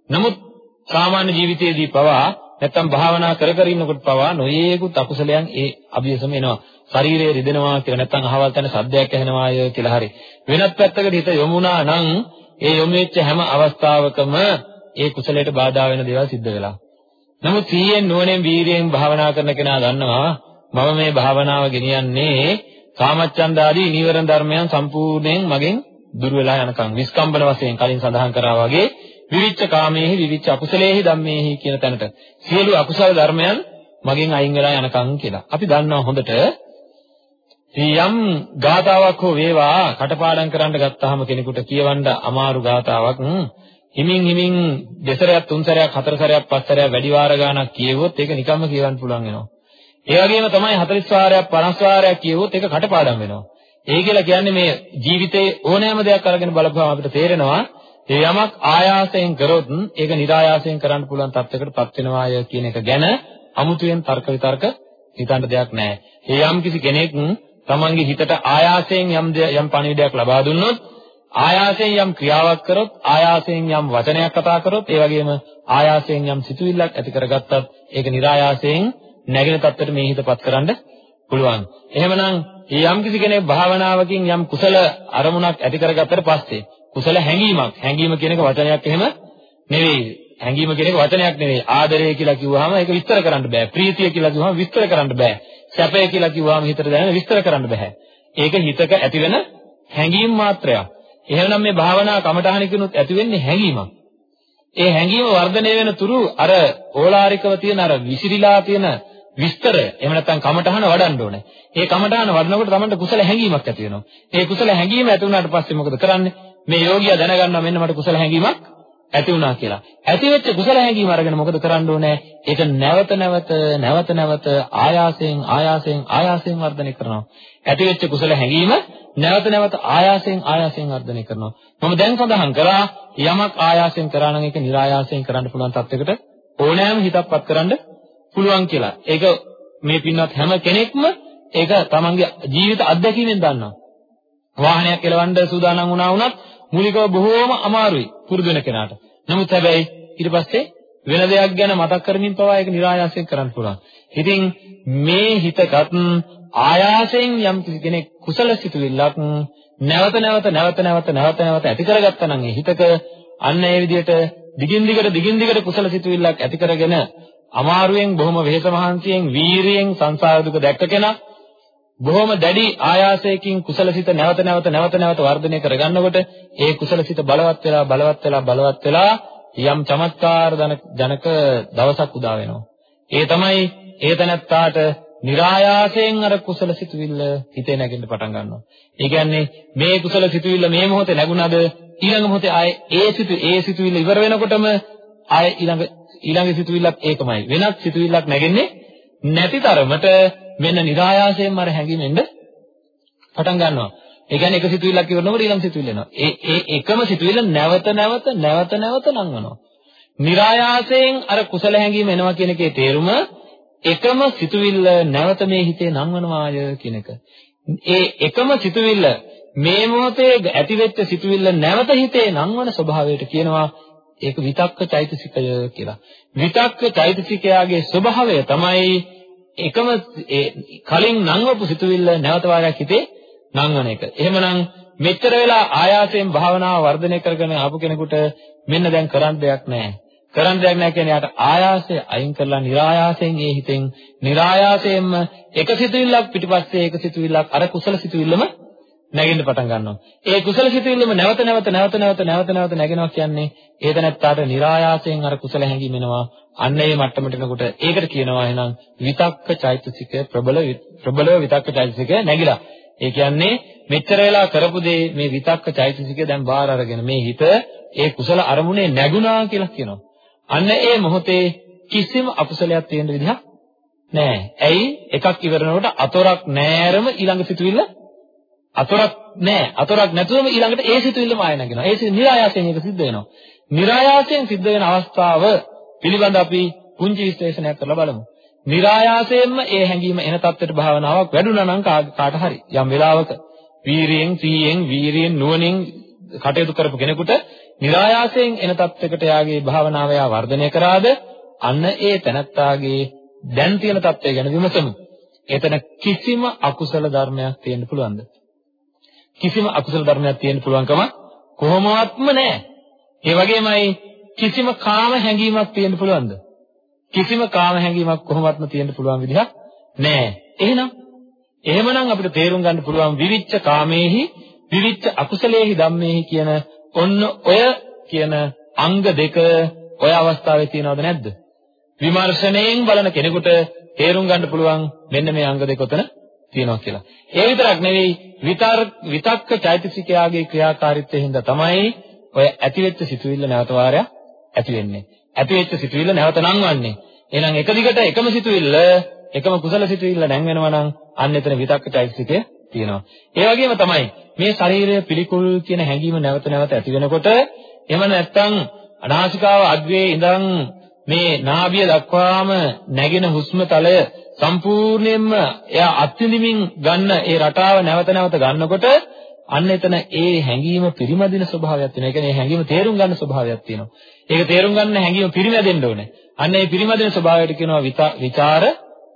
නමුත් සාමාන්‍ය ජීවිතයේදී පවා නැත්තම් භාවනා කර කර ඉන්නකොට පවා නොයේකුත් අකුසලයන් ඒ අභියසම එනවා. ශරීරය රිදෙනවා කියලා නැත්තම් අහවල් තැන සද්දයක් ඇහෙනවාය කියලා හරි. වෙනත් පැත්තකට හිත යොමුනා නම් ඒ යොමු වෙච්ච හැම අවස්ථාවකම ඒ කුසලයට බාධා වෙන දේවල් සිද්ධ වෙලා. නමුත් සීයෙන් නුවණෙන් වීරියෙන් භාවනා කරන කෙනා දන්නවා මම මේ භාවනාව ගෙනියන්නේ කාමච්ඡන්ද ආදී නීවරණ ධර්මයන් සම්පූර්ණයෙන් මගෙන් දුර වෙලා යනකම් විස්කම්බන වශයෙන් කලින් සඳහන් කරා වගේ විවිච්ච කාමයේහි විවිච්ච අකුසලයේහි ධම්මේහි කියන තැනට සියලු අකුසල ධර්මයන් මගෙන් අයින් වෙලා යනකම් කියලා. අපි දන්නවා හොඳට යම් ගාතාවක් හෝ වේවා කටපාඩම් කරන්න ගත්තාම කෙනෙකුට කියවන්න අමාරු ගාතාවක් හිමින් හිමින් දෙසරයක් තුන් සැරයක් හතර සැරයක් පස් සැරයක් වැඩි වාර ගාණක් කියවුවොත් ඒක නිකම්ම කියවන්න පුළුවන් වෙනවා. ඒ වගේම තමයි 40 වාරයක් 50 වාරයක් කියවුවොත් ඒක කටපාඩම් වෙනවා. ඒ කියලා කියන්නේ මේ ජීවිතේ ඕනෑම දෙයක් අරගෙන බලපුවම අපිට තේරෙනවා ඒ යමක් ආයාසයෙන් කරොත් ඒක નિરાයාසයෙන් කරන්න පුළුවන් තත්යකටපත් වෙනවාය කියන එක ගැන අමුතුවෙන් තර්ක විතර්ක හිතන්න දෙයක් නැහැ. ඒ යම් කිසි කෙනෙක් තමන්ගේ හිතට ආයාසයෙන් යම් යම් පණිවිඩයක් ලබා දුන්නොත් ආයාසයෙන් යම් ක්‍රියාවක් කරොත් ආයාසයෙන් යම් වචනයක් කතා කරොත් ඒ වගේම ආයාසයෙන් යම් සිතුවිල්ලක් ඇති කරගත්තත් ඒක નિરાයාසයෙන් නැගෙන තත්ත්වයට මේ හිතපත් කරන්න පුළුවන්. එහෙමනම් යම් කිසි කෙනෙක් භාවනාවකින් යම් කුසල අරමුණක් ඇති කරගත්තට පස්සේ කුසල හැඟීමක් හැඟීම කියන එක වචනයක් එහෙම නෙවෙයි. හැඟීම කියන එක වචනයක් නෙවෙයි. ආදරය කියලා කිව්වහම ඒක විස්තර කරන්න බෑ. ප්‍රීතිය කියලා කිව්වහම විස්තර කරන්න බෑ. සැපය කියලා කිව්වහම හිතට දැනෙන විස්තර කරන්න බෑ. ඒක හිතක ඇතිවෙන හැඟීම් මාත්‍රයක්. එහෙනම් මේ භාවනා කමඨහනකිනුත් ඇති වෙන්නේ හැඟීමක් ඒ හැඟීම වර්ධනය වෙන තුරු අර ඕලාරිකව තියෙන අර විසිරීලා තියෙන විස්තරය එහෙම නැත්නම් කමඨහන වඩන්න ඕනේ. ඒ කමඨහන වඩනකොට තමයි කුසල හැඟීමක් ඇති වෙනවා. ඒ කුසල හැඟීම ඇති වුණාට පස්සේ මොකද කරන්නේ? මේ යෝගියා දැනගන්නවා මෙන්න මට කුසල හැඟීමක් ඇති වුණා කියලා. ඇති වෙච්ච කුසල හැඟීම අරගෙන මොකද කරන්න ඕනේ? ඒක නැවත නැවත නැවත නැවත ආයාසයෙන් ආයාසයෙන් ආයාසයෙන් වර්ධනය කරනවා. ඇති වෙච්ච කුසල හැඟීම නැවත නැවත ආයාසයෙන් ආයාසයෙන් වර්ධනය කරනවා. මම දැන් සඳහන් කරා යමක් ආයාසයෙන් කරා නම් ඒක નિરાයාසයෙන් කරන්න පුළුවන් තත්යකට ඕනෑම හිතක්පත් කරන්න පුළුවන් කියලා. ඒක මේ පින්වත් හැම කෙනෙක්ම ඒක තමන්ගේ ජීවිත අත්දැකීමෙන් දන්නවා. වාහනයක් එලවන්න සූදානම් වුණා වුණත් මුලිකව බොහෝම අමාරුයි පුරුදු වෙන කෙනාට. නමුත් හැබැයි ඊට පස්සේ වෙන දෙයක් ගැන මතක් කරමින් පවා ඒක નિરાයාසයෙන් කරන්න පුළුවන්. ඉතින් මේ හිතගත් ආයාසයෙන් යම් කෙනෙක් කුසල සිතුවිල්ලක් නැවත නැවත නැවත නැවත නැවත නැවත ඇති කරගත්තා නම් ඒ හිතක අන්න ඒ විදිහට දිගින් දිගට දිගින් දිගට කුසල සිතුවිල්ලක් ඇති කරගෙන අමාරුවෙන් බොහොම වෙහෙස මහන්සියෙන් වීරියෙන් සංසාර දුක දැක්ක කෙනා බොහොම දැඩි ආයාසයකින් කුසලසිත නැවත නැවත නැවත නැවත වර්ධනය කරගන්නකොට ඒ කුසලසිත බලවත් වෙලා බලවත් වෙලා බලවත් වෙලා යම් චමත්කාර ජනක දවසක් උදා වෙනවා. ඒ තමයි ඒ තනත්තාට નિરાයාසයෙන් අර කුසල සිතුවිල්ල හිතේ නැගෙන්න පටන් ගන්නවා. ඒ කියන්නේ මේ කුසල සිතුවිල්ල මේ මොහොතේ නැගුණද ඊළඟ මොහොතේ ආයේ ඒ සිතු ඒ සිතුවිල්ල ඉවර වෙනකොටම ආයේ ඊළඟ ඊළඟ සිතුවිල්ලක් ඒකමයි. වෙනත් සිතුවිල්ලක් නැගෙන්නේ නැති තරමට මෙන්න નિરાයාසයෙන්ම අර හැංගිමෙන්න පටන් ගන්නවා. ඒ කියන්නේ එක සිතුවිල්ලක් ඉවරනකොට ඊළඟ සිතුවිල්ල එනවා. ඒ ඒ එකම සිතුවිල්ල නැවත නැවත නැවත නැවත ලංවනවා. નિરાයාසයෙන් අර කුසල හැංගීම එනවා කියන එකේ තේරුම එකම සිතුවිල්ල නැවත මේ හිතේ නංවනවාය කියන එක. ඒ එකම සිතුවිල්ල මේ මොහොතේ ඇතිවෙච්ච සිතුවිල්ල නැවත හිතේ නංවන ස්වභාවයට කියනවා ඒක විතක්ක චෛතසිකය කියලා. විතක්ක චෛතසිකයාගේ ස්වභාවය තමයි එකම කලින් නංවපු සිතුවිල්ල නැවත වාරයක් හිතේ නංවන එක. එහෙමනම් මෙච්චර වෙලා ආයාසයෙන් භාවනාව වර්ධනය කරගෙන ආපු කෙනෙකුට මෙන්න දැන් කරන්න දෙයක් නැහැ. කරන්න දෙයක් නැහැ කියන්නේ යාට ආයාසය අයින් කරලා નિરાයාසයෙන් ඒ හිතෙන් નિરાයාසයෙන්ම එක සිතුවිල්ලක් පිටිපස්සේ එක සිතුවිල්ලක් අර කුසල සිතුවිල්ලම නැගෙන්න පටන් ගන්නවා. ඒ කුසල සිතුවිල්ලම නැවත නැවත නැවත නැවත නැවත නැවත නැගෙනවා කියන්නේ ඒ දැනත්තාට નિરાයාසයෙන් අර කුසල හැඟීම එනවා. අන්න ඒ මට්ටමට එනකොට ඒකට කියනවා එහෙනම් විතක්ක චෛතසික ප්‍රබල ප්‍රබල විතක්ක චෛතසික නැగిලා. ඒ කියන්නේ මෙච්චර වෙලා කරපු දේ මේ විතක්ක චෛතසිකය දැන් බාර අරගෙන මේ හිත ඒ කුසල අරමුණේ නැගුණා කියලා කියනවා. අන්න ඒ මොහොතේ කිසිම අකුසලයක් තියෙන විදිහක් නෑ. ඇයි? එකක් ඉවරනකොට අතොරක් නෑරම ඊළඟ සිතුවිල්ල අතොරක් නෑ. අතොරක් නැතුවම ඊළඟට ඒ සිතුවිල්ලම ආය නැගෙනවා. ඒ සිත નિરાයාසයෙන් ඒක සිද්ධ වෙනවා. નિરાයාසයෙන් සිද්ධ වෙන අවස්ථාව පිළිබඳ අපි පුංචි විශ්ලේෂණයක් කරලා බලමු. નિરાයාසයෙන්ම ඒ හැඟීම එන තත්ත්වයට භාවනාවක් වැඩුණා නම් කාට හරි යම් වෙලාවක වීරියෙන්, සීයෙන්, වීරියෙන් නුවණින් කටයුතු කරපු කෙනෙකුට નિરાයාසයෙන් එන තත්යකට යාගේ භාවනාව යා වර්ධනය කරාද අන්න ඒ තනත්තාගේ දැන් තියෙන තත්ත්වය ගැන විමසමු. එතන කිසිම අකුසල ධර්මයක් තියෙන්න පුළුවන්ද? කිසිම අකුසල ධර්මයක් තියෙන්න පුළුවන්කම කොහොමවත්ම නැහැ. ඒ වගේමයි කිසිම කාම හැඟීමක් තියෙන්න පුළුවන්ද? කිසිම කාම හැඟීමක් කොහොමවත්ම තියෙන්න පුළුවන් විදිහක් නැහැ. එහෙනම් එහෙමනම් අපිට තේරුම් ගන්න පුළුවන් විවිච්ච කාමේහි විවිච්ච අකුසලේහි ධම්මේහි කියන ඔන්න ඔය කියන අංග දෙක ඔය අවස්ථාවේ තියෙනවද නැද්ද? විමර්ශනයෙන් බලන කෙනෙකුට තේරුම් ගන්න පුළුවන් මෙන්න මේ අංග දෙක උතන තියෙනවා කියලා. ඒ විතරක් නෙවෙයි විතර්ක විතක්ක චෛතසිකයාගේ ක්‍රියාකාරීත්වයෙන් හින්දා තමයි ඔය ඇතිවෙච්ච සිතුවිල්ල නැවත වාරයක් ඇති වෙන්නේ. ඇතිවෙච්ච සිතුවිල්ල නැවත නංවන්නේ. එහෙනම් එක දිගට එකම සිතුවිල්ල එකම කුසල සිතුවිල්ල නැං වෙනවා නම් අන්න එතන විතක්ක චෛතසිකය තියෙනවා. ඒ වගේම තමයි මේ ශරීරය පිළිකුල් කියන හැඟීම නැවත නැවත ඇති වෙනකොට එහෙම නැත්නම් අනාසිකාව අග්‍රයේ ඉඳන් මේ නාභිය දක්වාම නැගෙන හුස්ම තලය සම්පූර්ණයෙන්ම එයා අත්විඳිමින් ගන්න ඒ රටාව නැවත නැවත ගන්නකොට අන්න එතන ඒ හැඟීම පිරිමදින ස්වභාවයක් තියෙනවා. ඒ කියන්නේ හැඟීම තේරුම් ගන්න ස්වභාවයක් තියෙනවා. ඒක තේරුම් ගන්න හැඟීම පිරිමැදෙන්න ඕනේ. අන්න ඒ පිරිමදින ස්වභාවයට කියනවා විචාර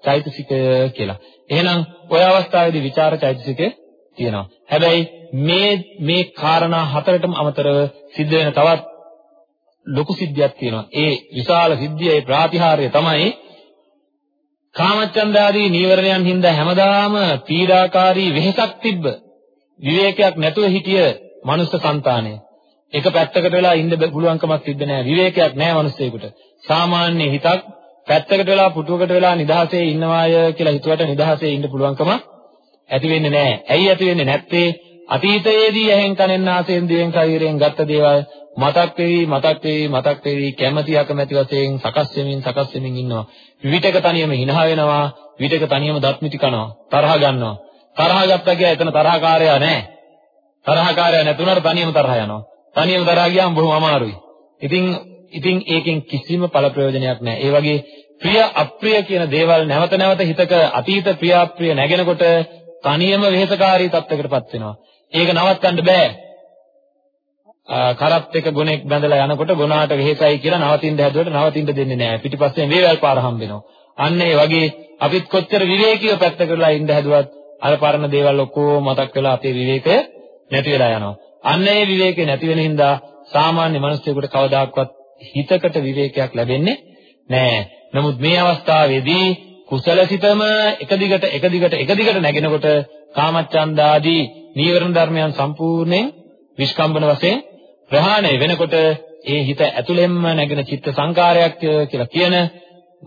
චෛතසිකය කියලා. එහෙනම් ওই අවස්ථාවේදී විචාර චෛතසිකය තියෙනවා. හැබැයි මේ මේ காரணා හතරටම අමතරව සිද්ධ වෙන තවත් ලොකු සිද්ධියක් තියෙනවා. ඒ විශාල සිද්ධිය ඒ ප්‍රාතිහාර්ය තමයි කාමච්ඡන්ද ආදී නීවරණයන් හින්දා හැමදාම පීඩාකාරී වෙහසක් තිබ්බ විවේකයක් නැතුව හිටිය මනුස්ස సంతානය. එක පැත්තකට වෙලා ඉන්න පුළුවන්කමක් තිබ්බ නෑ විවේකයක් නෑ මිනිස්සෙකුට. සාමාන්‍ය හිතක් පැත්තකට වෙලා පුටුවකට වෙලා නිදහසේ ඉන්නවාය කියලා හිතුවට නිදහසේ ඉන්න පුළුවන්කම ඇති වෙන්නේ නැහැ. ඇයි ඇති වෙන්නේ නැත්තේ? අතීතයේදී ඇහෙන් කනෙන් නාසයෙන් දිවෙන් ශරීරයෙන් ගත්ත දේවල් මතක් වෙවි මතක් වෙවි මතක් වෙවි කැමැති අකමැති වශයෙන් සකස් වෙමින් සකස් වෙමින් ඉන්නවා. විවිධක තනියම hina වෙනවා, විවිධක තනියම දත් මිටි කනවා, තරහ ගන්නවා. තරහ ගත්තා කියලා එතන තරහකාරයා නැහැ. තරහකාරයා නැතුණාට තනියම තරහ යනවා. තනියම තරහ ගියාම බොහොම අමාරුයි. ඉතින් ඉතින් ඒකෙන් කිසිම ඵල ප්‍රයෝජනයක් නැහැ. ඒ වගේ ප්‍රිය අප්‍රිය කියන දේවල් නැවත නැවත හිතක අතීත ප්‍රිය අප්‍රිය නැගෙනකොට තනියම වෙහෙසකාරී තත්යකටපත් වෙනවා. ඒක නවත්තන්න බෑ. කරත් එක ගුණෙක් බැඳලා යනකොට ගුණාට වෙහෙසයි කියලා නවතින්න හැදුවට නවතින්න දෙන්නේ නැහැ. පිටිපස්සෙන් වේවැල් පාර හම්බ වෙනවා. අන්න ඒ වගේ අපිත් කොච්චර විවේකීව පැත්තකටලා ඉඳ හැදුවත් අර පරණ දේවල් ඔක්කොම මතක් වෙලා අපේ විවේකය නැති වෙලා යනවා. අන්න ඒ විවේකේ නැති වෙන හින්දා සාමාන්‍ය මිනිස්සුෙකුට කවදාක්වත් හිතකට විවේකයක් ලැබෙන්නේ නැහැ. නමුත් මේ අවස්ථාවේදී කුසලසිතම එක දිගට එක දිගට එක දිගට නැගෙනකොට කාමච්ඡන්ද ආදී නීවරණ ධර්මයන් සම්පූර්ණයෙන් විස්කම්බන වශයෙන් ප්‍රහාණය වෙනකොට ඒ හිත ඇතුළෙන්ම නැගෙන චිත්ත සංකාරයක් කියලා කියන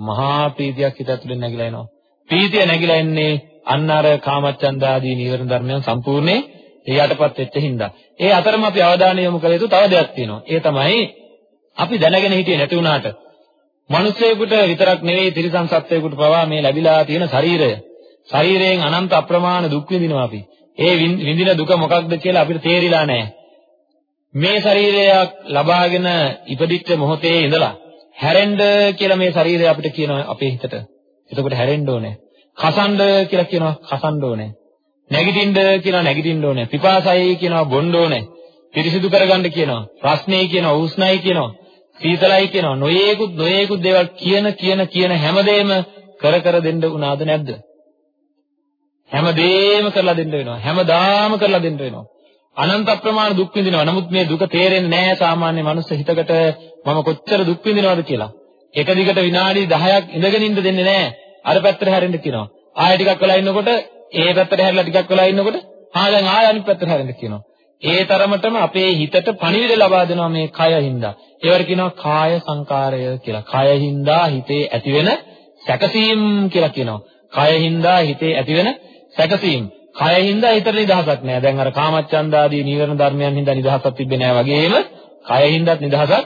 මහා ප්‍රීතියක් හිත ඇතුළෙන් නැగిලා එනවා. ප්‍රීතිය නැగిලා එන්නේ අන්න අර කාමච්ඡන්ද ආදී නීවරණ ධර්මයන් සම්පූර්ණයෙන් එයාටපත් වෙච්ච හින්දා. ඒ අතරම අපි අවධානය යොමු කළ යුතු තව දෙයක් තියෙනවා. ඒ තමයි අපි දැනගෙන හිටියේ නැති වුණාට මිනිස්සෙකුට විතරක් නෙවෙයි තිරිසන් සත්වයෙකුට පවා මේ ලැබිලා තියෙන ශරීරය. ශරීරයෙන් අනන්ත අප්‍රමාණ දුක් විඳිනවා අපි. ඒ විඳින දුක මොකක්ද කියලා අපිට තේරිලා නැහැ. මේ ශරීරයක් ලබාගෙන ඉපදිච්ච මොහොතේ ඉඳලා හැරෙන්න කියලා මේ ශරීරය අපිට කියනවා අපේ හිතට. එතකොට හැරෙන්න ඕනේ. කසන්න කියලා කියනවා කසන්න ඕනේ. නැගිටින්න කියනවා නැගිටින්න ඕනේ. පිපාසයි කියනවා බොන්න ඕනේ. පිරිසිදු කරගන්න කියනවා. ප්‍රශ්නේ කියනවා උස්නයි කියනවා. සීතලයි කියනවා. නොයේකුත් නොයේකුත් දේවල් කියන කියන කියන හැමදේම කර කර දෙන්න උනාද නැද්ද? හැමදේම කරලා දෙන්න වෙනවා. හැමදාම කරලා දෙන්න වෙනවා. අනන්ත අප්‍රමාණ දුක් විඳිනවා. නමුත් මේ දුක තේරෙන්නේ නැහැ සාමාන්‍ය මනුස්ස හිතකට මම කොච්චර දුක් විඳිනවද කියලා. එක දිගට විනාඩි 10ක් ඉඳගෙන ඉන්න දෙන්නේ නැහැ. අර පැත්තට හැරෙන්න කියනවා. ආයෙ ටිකක් වෙලා ඉන්නකොට ඒ පැත්තට හැරිලා ටිකක් වෙලා ඉන්නකොට ආ දැන් ආයෙ අනිත් පැත්තට හැරෙන්න කියනවා. ඒ තරමටම අපේ හිතට පණිවිඩ ලබා දෙනවා මේ කය හින්දා. ඒවට කියනවා කාය සංකාරය කියලා. කය හින්දා හිතේ ඇතිවෙන සැකසීම් කියලා කියනවා. කය හින්දා හිතේ ඇතිවෙන සැකසීම්. කය හින්දා හිතට නිදහසක් නෑ. දැන් අර කාමච්ඡන්ද ආදී නීවරණ ධර්මයන් හින්දා නිදහසක් තිබෙන්නේ නෑ වගේම කය හින්දාත් නිදහසක්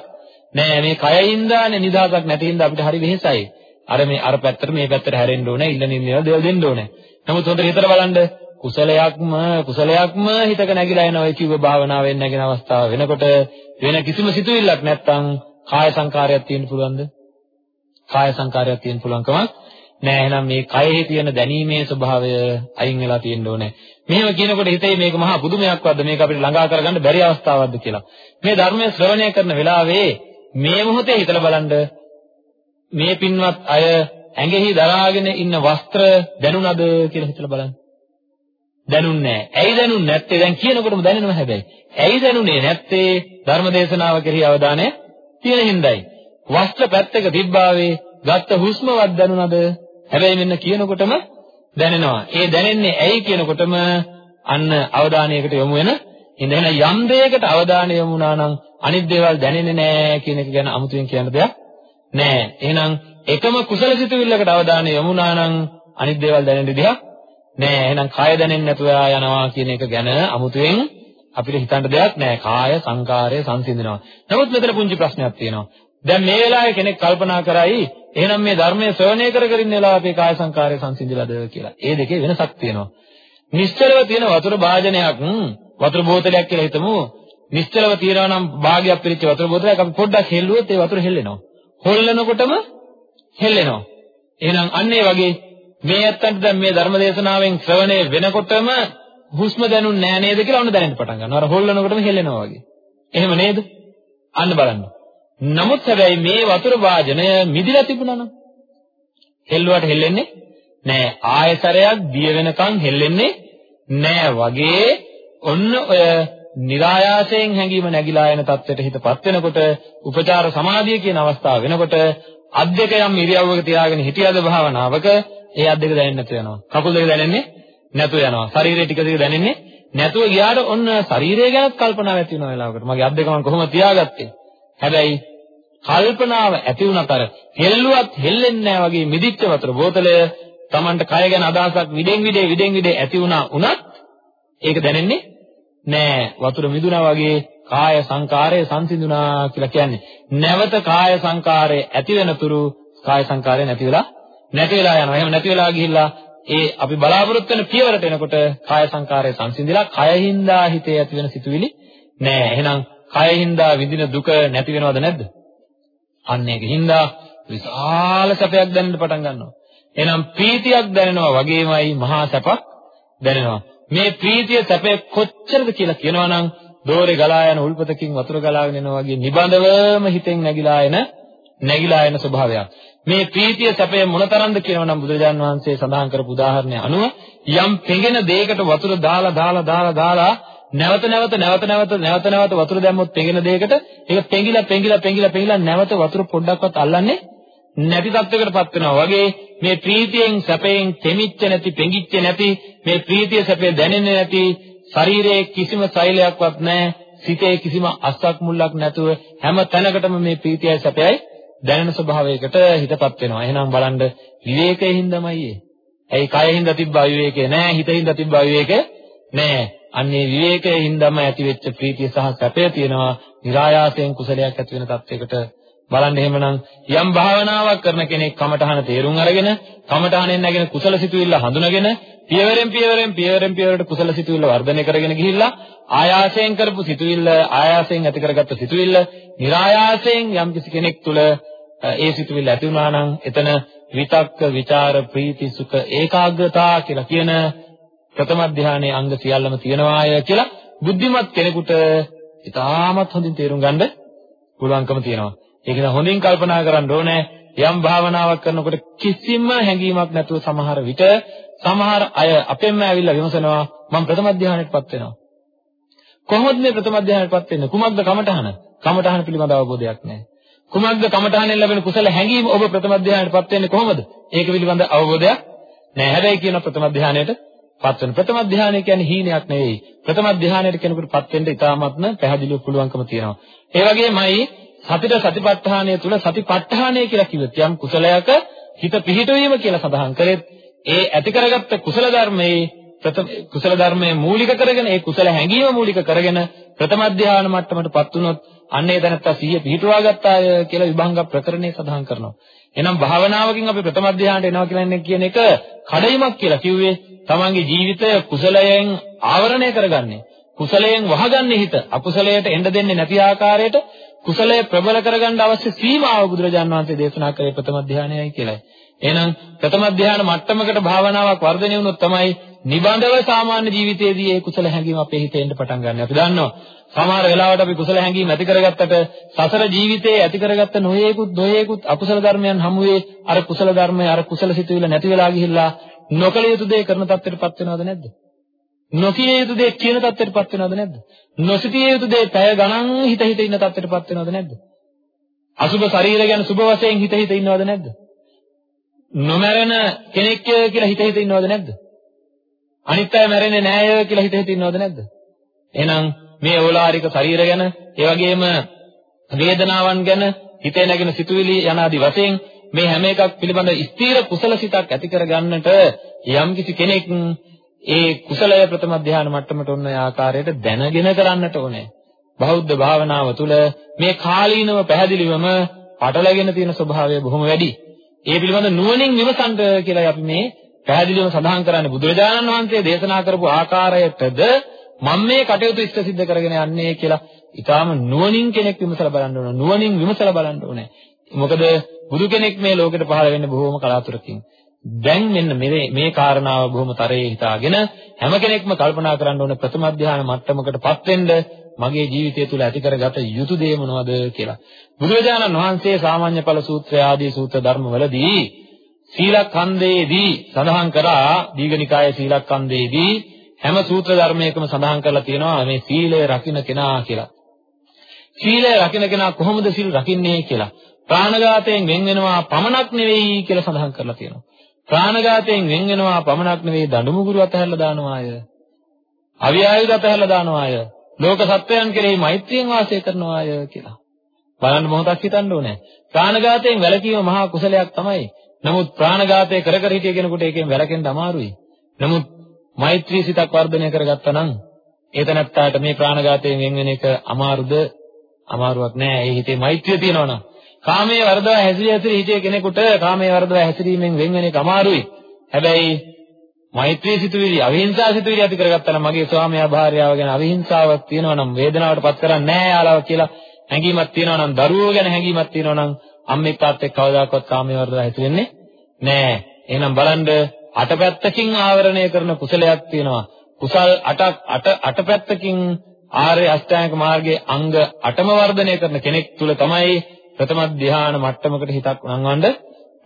නෑ. මේ කය හින්දානේ නිදහසක් නැති හින්දා අපිට හරි වෙහෙසයි. අර මේ අර පැත්තට මේ පැත්තට හැරෙන්න ඕනේ, ඉල්ලන ඉන්න දේවල් දෙන්න ඕනේ. නමුත් හොඳට හිතලා බලන්න කුසලයක්ම කුසලයක්ම හිතක නැగిලා එන ඔය කිව්ව භාවනාවෙන් නැගෙන අවස්ථාව වෙනකොට වෙන කිසිම සිතුවිල්ලක් නැත්තම් කාය සංකාරයක් තියෙන්න පුළුවන්ද? කාය සංකාරයක් තියෙන්න පුළුවන්කමක් නෑ. එහෙනම් මේ කයෙහි තියෙන දැනීමේ ස්වභාවය අයින් වෙලා තියෙන්න ඕනේ. මෙහෙම කියනකොට හිතේ මේක මහා පුදුමයක්වත්ද මේක අපිට ළඟා කරගන්න බැරි අවස්ථාවක්ද කියලා. මේ ධර්මයේ ශ්‍රවණය කරන වෙලාවේ මේ මොහොතේ හිතලා බලන්න මේ පින්වත් අය ඇඟෙහි දරාගෙන ඉන්න වස්ත්‍ර දැනුණද කියලා හිතලා බලන්න. දැනුන්නේ නැහැ. ඇයි දැනුන්නේ නැත්තේ? දැන් කියනකොටම දැනෙනවා හැබැයි. ඇයි දැනුනේ නැත්තේ? ධර්මදේශනාව කෙරෙහි අවධානය තියෙන හින්දායි. වස්ත්‍ර පැත්තක තිබ්බාවේ ගත්ත හුස්මවත් දැනුණද? හැබැයි මෙන්න කියනකොටම දැනෙනවා. ඒ දැනෙන්නේ ඇයි කියනකොටම අන්න අවධානයකට යොමු වෙන ඉඳ එහෙනම් යම් දෙයකට අවධානය යොමු වුණා නම් අනිත් දේවල් දැනෙන්නේ නැහැ කියන එක ගැන අමුතුවෙන් කියන්න දෙයක් නැහැ. එහෙනම් එකම කුසල සිතුවිල්ලකට අවධානය යොමු වුණා නම් අනිත් දේවල් දැනෙන්න දෙයක් නෑ එහෙනම් කාය දැනෙන්නේ නැතුව යනවා කියන එක ගැන අමුතුවෙන් අපිට හිතන්න දෙයක් නෑ. කාය සංකාරය සංසිඳනවා. නමුත් මෙතන පුංචි ප්‍රශ්නයක් තියෙනවා. දැන් මේ වෙලාවේ කෙනෙක් කල්පනා කරයි එහෙනම් මේ ධර්මයේ ශ්‍රවණය කර කර ඉන්න වෙලාව අපේ කාය සංකාරය සංසිඳිලාද? කියලා. ඒ දෙකේ වෙනසක් තියෙනවා. නිශ්චලව තියෙන වතුර භාජනයක් වතුර බෝතලයක් කියලා හිතමු. නිශ්චලව තියනවා නම් භාගයක් පිළිච්ච වතුර බෝතලයක්. අපි පොඩ්ඩක් හෙල්ලුවොත් ඒ වතුර හෙල්ලෙනවා. හොල්ලනකොටම හෙල්ලෙනවා. එහෙනම් අන්න ඒ වගේ මේ ඇත්තන්ට දැන් මේ ධර්ම දේශනාවෙන් ශ්‍රවණය වෙනකොටම හුස්ම දැනුන්නේ නැහැ නේද කියලා ඔන්න දැනෙන්න පටන් ගන්නවා. අර හොල්ලනකොටම හෙල්ලෙනවා වගේ. එහෙම නේද? අන්න බලන්න. නමුත් හැබැයි මේ වතුර වාජනය මිදිලා තිබුණා නම් හෙල්ලුවට හෙල්ලෙන්නේ නැහැ. ආයතරයක් දිය වෙනකන් හෙල්ලෙන්නේ නැහැ වගේ ඔන්න ඔය નિરાයාසයෙන් හැඟීම නැగిලා යන තත්ත්වයට හිතපත් වෙනකොට උපචාර සමාධිය කියන අවස්ථාව වෙනකොට අධ්‍යක යම් ඉරියව්වක තියාගෙන හිටියද භාවනාවක ඒ අත් දෙක දැනෙන්නේ නැතු වෙනවා. කකුල් දෙක දැනෙන්නේ නැතු වෙනවා. ශරීරය ටික ටික දැනෙන්නේ නැතුව ගියාට ඔන්න ශරීරය ගැනත් කල්පනාවක් ඇති වෙන වෙලාවකට මගේ අත් දෙක මම කොහොමද තියාගත්තේ? හැබැයි කල්පනාව ඇති වුණත් අර හෙල්ලුවත් හෙල්ලෙන්නේ නැහැ වගේ මිදිච්ච වතුර බෝතලය Tamanට කය ගැන අදහසක් විදෙන් විදේ විදෙන් විදේ ඇති වුණා උනත් ඒක දැනෙන්නේ නෑ වතුර මිදුණා වගේ කාය සංකාරය සංසිඳුණා කියලා කියන්නේ නැවත කාය සංකාරය ඇති වෙනතුරු කාය සංකාරය නැති වෙලා නැති වෙලා යනවා. එහෙම නැති වෙලා ගිහිල්ලා ඒ අපි බලාපොරොත්තු වෙන පියවරට එනකොට කාය සංකාරය සංසිඳිලා කයින්දා හිතේ ඇති වෙන සිතුවිලි නෑ. එහෙනම් කයින්දා විඳින දුක නැති වෙනවද නැද්ද? අන්න ඒකින්ද විශාල සැපයක් දැනෙන්න පටන් ගන්නවා. එහෙනම් ප්‍රීතියක් දැනෙනවා වගේමයි මහා සැපක් දැනෙනවා. මේ ප්‍රීතිය සැපේ කොච්චරද කියලා කියනවනම් දෝරේ ගලා යන උල්පතකින් වතුර ගලාගෙන යනවා වගේ නිබඳවම හිතෙන් නැగిලා එන නැగిලා එන ස්වභාවයක්. මේ ප්‍රීතිය සැපය මොනතරම්ද කියනවනම් බුදුරජාන් වහන්සේ සඳහන් කරපු උදාහරණය අනුව යම් පෙඟෙන දෙයකට වතුර දාලා දාලා දාලා දාලා නැවත නැවත නැවත නැවත නැවත නැවත වතුර දැම්මොත් පෙඟෙන දෙයකට ඒක පෙඟිලා පෙඟිලා පෙඟිලා පෙඟිලා නැවත වතුර පොඩ්ඩක්වත් අල්ලන්නේ නැති තත්වයකටපත් වෙනවා. වගේ මේ ප්‍රීතියෙන් සැපයෙන් තෙමිච්ච නැති පෙඟිච්ච නැති මේ ප්‍රීතිය සැපේ දැනෙන්නේ නැති ශරීරයේ කිසිම සෛලයක්වත් නැහැ. සිතේ කිසිම අස්සක් මුල්ලක් නැතුව හැම තැනකටම මේ ප්‍රීතියයි සැපයයි දැනෙන ස්වභාවයකට හිතපත් වෙනවා. එහෙනම් බලන්න විවේකයෙන් හින්දාමයි ඒ. ඇයි කයින් හින්දා තිබ්බ විවේකේ නැහැ, හිතින් හින්දා තිබ්බ විවේකේ නැහැ. අන්නේ විවේකයෙන් හින්දාම ඇතිවෙච්ච ප්‍රීතිය සහ සැපය තියෙනවා. નિરાයාසයෙන් කුසලයක් ඇති වෙන තත්යකට බලන්න එහෙමනම් යම් භාවනාවක් කරන කෙනෙක් කමඨහන තේරුම් අරගෙන කමඨහනෙන් නැගෙන කුසල සිතුවිල්ල හඳුනගෙන පියවරෙන් පියවරෙන් පියවරෙන් පියවරට කුසල සිතුවිල්ල වර්ධනය කරගෙන ගිහිල්ලා ආයාසයෙන් කරපු සිතුවිල්ල ආයාසයෙන් ඇති කරගත්තු සිතුවිල්ල નિરાයාසයෙන් යම් කිසි කෙනෙක් තුළ ඒ සිතුවිල්ල ඇති වුණා නම් එතන විතක්ක ਵਿਚාර ප්‍රීති සුඛ ඒකාග්‍රතා කියලා කියන ප්‍රථම ධානයේ අංග සියල්ලම තියෙනවාය කියලා බුද්ධිමත් කෙනෙකුට ඉතාමත් හොඳින් තේරුම් ගන්න පුළුවන්කම තියෙනවා. ඒක නිසා හොඳින් කල්පනා කරන්න ඕනේ යම් භාවනාවක් කරනකොට කිසිම හැඟීමක් නැතුව සමහර විට සමහර අය අපෙන්ම ඇවිල්ලා විමසනවා මම ප්‍රථම ධානයටපත් වෙනවා. කොහොමද මේ ප්‍රථම ධානයටපත් වෙන්නේ? කුමක්ද කමඨහන? කමඨහන පිළිබඳ අවබෝධයක් නැහැ. කුමක්ද කමඨහනෙන් ලැබෙන කුසල හැඟීම ඔබ ප්‍රථම ධානයටපත් වෙන්නේ කොහොමද? ඒක පිළිබඳ අවබෝධයක් නැහැ. හැබැයි කියන ප්‍රථම ධානයට පත් වෙන ප්‍රථම ධානය කියන්නේ හීනයක් නෙවෙයි. ප්‍රථම ධානයට කෙනෙකුට පත් වෙන්න ඉතාමත්ම පැහැදිලිව පුළුවන්කම තියෙනවා. ඒ වගේමයි සතිර සතිපට්ඨානය තුල සතිපට්ඨානය කියලා කිව්වොත් යම් කුසලයක හිත පිහිටවීම කියලා සඳහන් කරෙත් ඒ ඇති කරගත්ත කුසල ධර්මයේ ප්‍රථම කුසල ධර්මයේ මූලික කරගෙන ඒ කුසල හැඟීම මූලික කරගෙන ප්‍රථම ධානය මට්ටමටපත් වුණොත් අන්නේ දැනත්තා සිහිය පිහිටුවා ගත්තාය කියලා විභංග ප්‍රකරණේ සඳහන් කරනවා. එහෙනම් භාවනාවකින් අපි ප්‍රථම ධානයට එනවා කියලා කියන එක කඩයිමක් කියලා කිව්වේ තමන්ගේ ජීවිතය කුසලයෙන් ආවරණය කරගන්නේ. කුසලයෙන් වහගන්නේ හිත. අකුසලයට එඬ දෙන්නේ නැති ආකාරයට කුසලය ප්‍රබල කරගන්න අවශ්‍ය සීමාව බුදුරජාන් වහන්සේ දේශනා කරේ ප්‍රථම ධානයයි කියලායි. එහෙනම් ප්‍රථම ධානය මට්ටමකට භාවනාවක් වර්ධනය වුණොත් තමයි නිබඳව සාමාන්‍ය ජීවිතයේදී ඒ කුසල හැඟීම අපේ හිතේ එන්න පටන් ගන්න. අපි දන්නවා සමහර වෙලාවට අපි කුසල හැඟීම් ඇති කරගත්තට සසර ජීවිතයේ ඇති කරගත්ත නොයේකුත් නොයේකුත් අකුසල ධර්මයන් හමුවේ අර කුසල ධර්මය අර කුසල සිතුවිල්ල නැති වෙලා ගිහිල්ලා නොකල යුතු දේ කරන තත්ත්වයටපත් වෙනවද නැද්ද? නොකිය යුතු දේ කියන තත්ත්වයටපත් වෙනවද නැද්ද? නොසිතිය යුතු දේ පැය ගණන් හිත හිත ඉන්න තත්ත්වයටපත් වෙනවද නැද්ද? අසුබ ශරීර ගැන සුබ වශයෙන් හිත හිත ඉන්නවද නැද්ද? නොමැරෙන කෙනෙක් කියලා හිත හිත ඉන්නවද නැද්ද? අනිත් අය මැරෙන්නේ නෑය කියලා හිත හිත ඉන්නවද නැද්ද? එහෙනම් මේ ඕලාරික ශරීර ගැන, ඒ වගේම වේදනාවන් ගැන හිතේ නැගෙන සිතුවිලි යන ආදි වශයෙන් මේ හැම එකක් පිළිබඳ ස්ථීර කුසල සිතක් ඇති කරගන්නට යම්කිසි කෙනෙක් ඒ කුසලය ප්‍රථම ධ්‍යාන මට්ටමට ඔන්න ආකාරයට දැනගෙන කරන්නට ඕනේ. බෞද්ධ භාවනාව තුළ මේ කාලීනව පැහැදිලිවම පටලගෙන තියෙන ස්වභාවය බොහොම වැඩි. ඒ පිළිබඳ නුවණින් විමසන්න කියලා අපි මේ පැහැදිලිවම සඳහන් කරන්නේ බුදුරජාණන් වහන්සේ දේශනා කරපු ආකාරයටද මම මේ කටයුතු ඉෂ්ට සිද්ධ කරගෙන යන්නේ කියලා ඊටාම නුවණින් කෙනෙක් විමසලා බලන්න ඕන. නුවණින් විමසලා බලන්න ඕනේ. මොකද බුදු කෙනෙක් මේ ලෝකෙට පහළ වෙන්නේ බොහොම කලාතුරකින්. දැන් මෙන්න මේ මේ කාරණාව බොහොම තරයේ හිතාගෙන හැම කෙනෙක්ම කල්පනා කරන්න ඕනේ ප්‍රථම අධ්‍යාන මට්ටමකටපත් වෙන්න මගේ ජීවිතය තුළ ඇති කරගත යුතු දේ මොනවද කියලා. බුදුරජාණන් වහන්සේ සාමාන්‍ය ඵල සූත්‍රය ආදී සූත්‍ර ධර්මවලදී සීලකන්දේදී සඳහන් කරා දීඝනිකායේ සීලකන්දේදී හැම සූත්‍ර ධර්මයකම සඳහන් කරලා තියෙනවා මේ සීලය රකින්න කෙනා කියලා. සීලය රකින්න කෙනා කොහොමද සීල් රකින්නේ කියලා. ප්‍රාණඝාතයෙන් වෙන් වෙනවා පමණක් නෙවෙයි කියලා සඳහන් කරලා තියෙනවා. ප්‍රාණඝාතයෙන් වෙන් වෙනවා පමණක් නෙවෙයි දඬුමුගුරු අතහැරලා දානවාය. අවියායුධ අතහැරලා දානවාය. ලෝක සත්වයන් කෙරෙහි මෛත්‍රියෙන් වාසය කරනවාය කියලා. බලන්න මොහොතක් හිතන්න ඕනේ. ප්‍රාණඝාතයෙන් වැළකීම මහා කුසලයක් තමයි. නමුත් ප්‍රාණඝාතය කර කර හිටිය කෙනෙකුට ඒකෙන් වැළකෙන්න අමාරුයි. නමුත් මෛත්‍රී සිතක් වර්ධනය කරගත්තා නම් ඒ තැනත්තාට මේ ප්‍රාණඝාතයෙන් වෙන් වෙන එක අමාරුද? අමාරුවක් නෑ. ඒ හිතේ මෛත්‍රිය තියෙනවා නම්. කාමයේ වර්ධව හැසිරිය හැසිරිය හිටිය කෙනෙකුට කාමයේ වර්ධව හැසිරීමෙන් වෙන් වෙන එක අමාරුයි. හැබැයි මෛත්‍රී සිතුවිලි අවිහිංසා සිතුවිලි ඇති කරගත්තා නම් මගේ ස්වාමියා භාර්යාව ගැන අවිහිංසාවක් තියෙනවා නම් වේදනාවටපත් කරන්නේ නැහැ යාළුවා කියලා හැඟීමක් තියෙනවා නම් දරුවෝ ගැන හැඟීමක් තියෙනවා නම් අම්මෙක් තාත්තෙක් කවදාකවත් කාමයේ වර්ධව හැසිරෙන්නේ නැහැ. එහෙනම් බලන්න අටපැත්තකින් ආවරණය කරන කුසලයක් තියෙනවා. කුසල් අටක් අට අටපැත්තකින් ආර්ය අෂ්ටාංගික මාර්ගයේ අංග 8ම වර්ධනය කරන කෙනෙක් තුල තමයි ප්‍රථම ධ්‍යාන මට්ටමකට හිතක් නංවන්න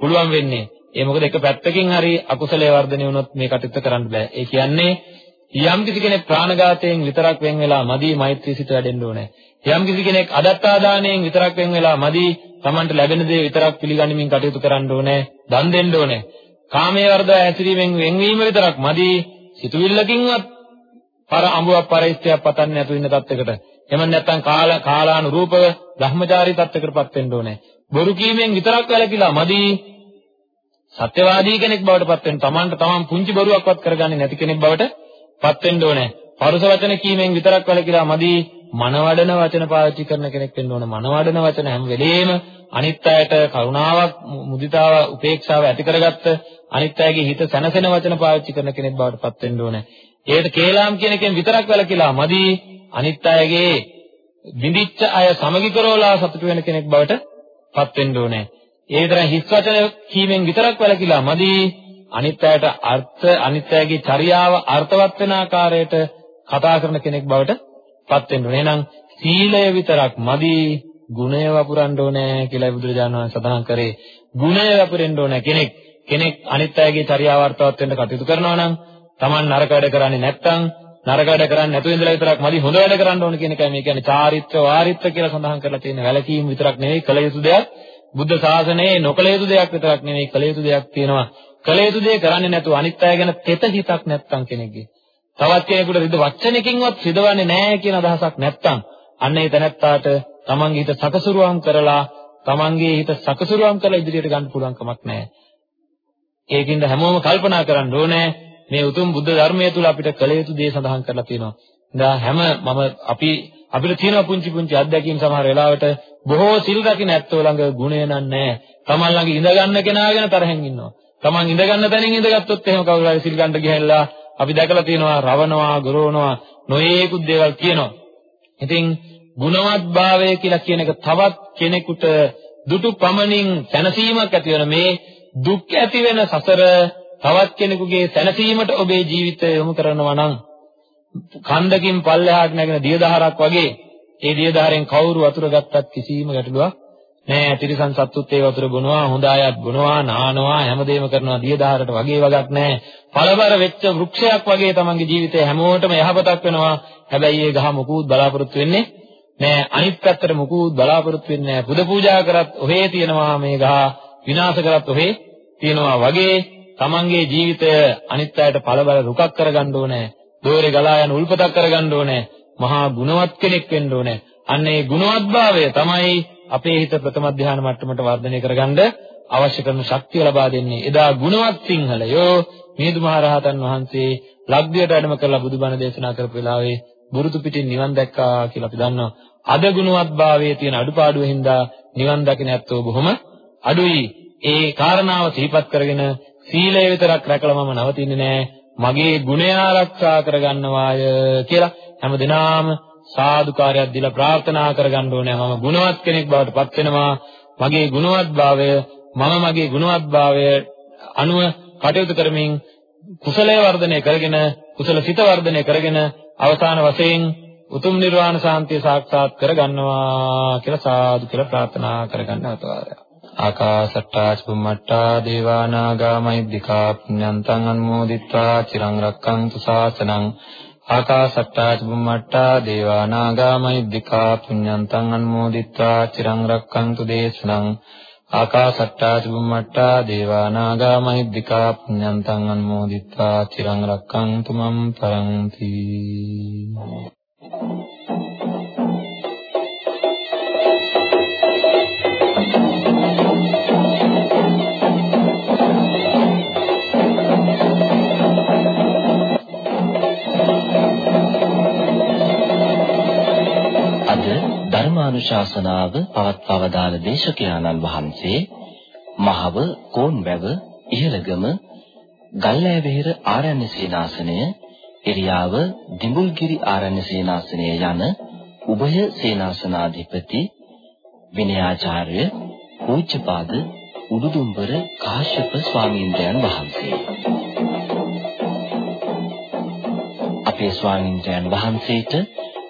පුළුවන් වෙන්නේ. ඒ මොකද එක පැත්තකින් හරි අකුසලයේ වර්ධනය වුණොත් මේ කටයුත්ත කරන්න බෑ. ඒ කියන්නේ යම් කිසි කෙනෙක් ප්‍රාණඝාතයෙන් විතරක් වෙන් වෙලා මදි මෛත්‍රී සිත වැඩෙන්න ඕනේ. යම් කිසි කෙනෙක් අදත්තාදානයෙන් විතරක් වෙන් වෙලා මදි Tamanට ලැබෙන දේ විතරක් පිළිගනිමින් කටයුතු කරන්න ඕනේ. දන් දෙන්න ඕනේ. කාමයේ වර්ධව ඇසිරීමෙන් වෙන්වීම විතරක් මදි. සිතුවිල්ලකින්වත් පර අඹුවක් පරිත්‍යාවක් පතන්නේ නැතු ඉන්න තත්යකට. එහෙම නැත්නම් කාල කාලානුරූපව ධර්මචාරී තත්යකටපත් වෙන්න ඕනේ. බොරු කීමෙන් විතරක් වැළකීලා මදි. සත්‍යවාදී කෙනෙක් බවට පත් වෙන්න තමන්ට තමන් පුංචි බරුවක්වත් කරගන්නේ නැති කෙනෙක් බවට පත් වෙන්න ඕනේ. පරුස වචන කීමෙන් විතරක් වැළකීලා මදි. මනවඩන වචන පාවිච්චි කරන කෙනෙක් වෙන්න ඕනේ. මනවඩන වචන හැම වෙලේම අනිත් අයට කරුණාවක්, මුදිතාව, උපේක්ෂාව ඇති කරගත්ත අනිත් අයගේ හිත සැනසෙන වචන පාවිච්චි කරන කෙනෙක් බවට පත් වෙන්න ඕනේ. ඒකට කේලාම් කියන එකෙන් විතරක් වැළකීලා මදි. අනිත් අයගේ බිඳිච්ච අය සමගි කරවලා සතුටු වෙන කෙනෙක් බවට පත් වෙන්න ඕනේ. ඒ විතරයි හිස් වචන කීමෙන් විතරක් වැළකීලා මදි. අනිත් අයට අර්ථ අනිත් අයගේ චර්යාව අර්ථවත් වෙන ආකාරයට කතා කරන කෙනෙක් බවට පත් වෙන්න ඕනේ. එහෙනම් සීලය විතරක් මදි. ගුණය වපුරන්න ඕනේ කියලා බුදුරජාණන් වහන්සේ සඳහන් කරේ. ගුණය වපුරෙන්න ඕනේ කෙනෙක්. කෙනෙක් අනිත් අයගේ චර්යාව අර්ථවත් වෙන්න කටයුතු කරනවා නම් Taman නරක වැඩ කරන්නේ නැත්නම් නරක වැඩ කරන්නේ නැතුව ඉඳලා විතරක් මදි හොඳ වැඩ කරන්න ඕන කියන එකයි මේ කියන්නේ චාරිත්‍ර වාරිත්‍ර කියලා සඳහන් කරලා තියෙන වැලකීම් විතරක් නෙවෙයි කළ යුතු දෙයක්. බුද්ධ ශාසනයේ නොකළ යුතු දෙයක් විතරක් නෙවෙයි කළ යුතු දෙයක් තියෙනවා. කළ යුතු දේ කරන්නේ නැතුව අනිත් අය ගැන තෙත හිතක් නැත්තම් කෙනෙක්ගේ. තවත් කෙනෙකුට රිද වචනකින්වත් සිදවන්නේ නැහැ කියන අදහසක් නැත්තම් අන්න ඒ තැනත්තාට තමන්ගේ හිත සකසුරුවම් කරලා තමන්ගේ හිත සකසුරුවම් කරලා ඉදිරියට ගන්න පුළුවන් කමක් නැහැ. ඒකින්ද හැමෝම කල්පනා කරන්න ඕනේ මේ උතුම් බුද්ධ ධර්මයේ තුල අපිට කළ යුතු දේ සඳහන් කරලා තියෙනවා. ඉතින් හැම මම අපි අපිට තියෙන පුංචි පුංචි අත්දැකීම් සමහර වෙලාවට බොහෝ සිල් රකින්න ඇත්තෝ ළඟ ගුණය නෑ. Taman ළඟ ඉඳ ගන්න කෙනා ගැන තරහෙන් ඉන්නවා. Taman ඉඳ ගන්න තැනින් ඉඳගත්තොත් එහෙම කවුරු හරි සිල් ගන්න ගිහිල්ලා අපි දැකලා තියෙනවා රවණවා, ගොරවනවා, නොයේකුත් දේවල් කියනවා. ඉතින් ගුණවත්භාවය කියලා කියන එක තවත් කෙනෙකුට දුටු පමණින් සැනසීමක් ඇති වෙන මේ දුක් ඇති වෙන සසර තවත් කෙනෙකුගේ සැනසීමට ඔබේ ජීවිතය යොමු කරනවා නම් කන්දකින් පල්ලෙහාට නැගෙන දියදහරක් වගේ ඒ දියදහරෙන් කවුරු වතුර ගත්තත් කිසිම ගැටලුවක් නෑ තිරිසන් සත්තුත් ඒ වතුර බොනවා හොඳ අයත් බොනවා නානවා හැමදේම කරනවා. දියදහරට වගේ වගක් නෑ පළබර වෙච්ච වෘක්ෂයක් වගේ තමන්ගේ ජීවිතේ හැමෝටම යහපතක් වෙනවා. හැබැයි ඒ ගහ මොකුත් බලාපොරොත්තු වෙන්නේ නෑ අනිත් පැත්තට මොකුත් බලාපොරොත්තු වෙන්නේ නෑ පුද පූජා කරත් ඔහේ තියෙනවා. මේ ගහ විනාශ කරත් ඔහේ තියෙනවා වගේ තමන්ගේ ජීවිතය අනිත් අයට පළබල රුකක් කරගන්න ඕනේ. දෝරේ ගලා යන උල්පතක් කරගන්න ඕනේ. මහා ගුණවත් කෙනෙක් වෙන්න ඕනේ. අන්න ඒ ගුණවත්භාවය තමයි අපේ හිත ප්‍රථම ධ්‍යාන මට්ටමට වර්ධනය කරගන්න අවශ්‍ය කරන ශක්තිය ලබා දෙන්නේ. එදා ගුණවත් සිංහලයෝ මිහිඳු මහ රහතන් වහන්සේ ලග්දියට වැඩම කරලා බුදුබණ දේශනා කරපු වෙලාවේ බුරුතු පිටින් නිවන් දැක්කා කියලා අපි දන්නවා. අද ගුණවත්භාවයේ තියෙන අඩුපාඩුව හින්දා නිවන් දකින්න ඇත්තෝ බොහොම අඩුයි. ඒ කාරණාව සිහිපත් කරගෙන සීලය විතරක් රැකලා මම නවතින්නේ නෑ. මගේ ගුණය ආරක්ෂා කරගන්නවාය කියලා හැමදෙනාම සාදුකාරයක් දීලා ප්‍රාර්ථනා කරගන්න ඕනේ. මම ගුණවත් කෙනෙක් බවට පත් වෙනවා. මගේ ගුණවත්භාවය මම මගේ ගුණවත්භාවය අනුව කටයුතු කරමින් කුසලයේ වර්ධනය කරගෙන කුසල සිත වර්ධනය කරගෙන අවසාන වශයෙන් උතුම් නිර්වාණ සාන්තිය සාක්ෂාත් කරගන්නවා කියලා සාදු කියලා ප්‍රාර්ථනා කරගන්න අවතාරය. ආකාශට්ටා චුම්මට්ටා දේවා නාග මහිද්దికා පුඤ්ඤන්තං අනුමෝදිත්වා චිරං රක්ඛන්තු ශාසනං ආකාශට්ටා චුම්මට්ටා දේවා නාග මහිද්దికා පුඤ්ඤන්තං අනුමෝදිත්වා චිරං රක්ඛන්තු දේශනං ආකාශට්ටා චුම්මට්ටා දේවා නාග මහිද්దికා පුඤ්ඤන්තං අනුමෝදිත්වා චිරං රක්ඛන්තු මම් පරන්ති ධර්මානුශාසනාව පවත්වවදාළ දේශකයාණන් වහන්සේ මහව කෝන්වැව ඉහළගම ගල්ලෑවෙහෙර ආරණ්‍ය සේනාසනය එරියාව දිඹුල්ගිරි ආරණ්‍ය සේනාසනය යන උභය සේනාසනාධිපති විනයාචාර්ය පූජ්‍යපාද උඩුදුම්බර කාශ්‍යප ස්වාමීන්ද්‍රයන් වහන්සේ. අපේ ස්වාමීන්ද්‍රයන් වහන්සේට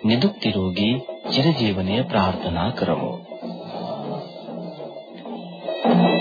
නිදුක් නිරෝගී චිරජීවනය ප්‍රාර්ථනා කරමු. Thank you.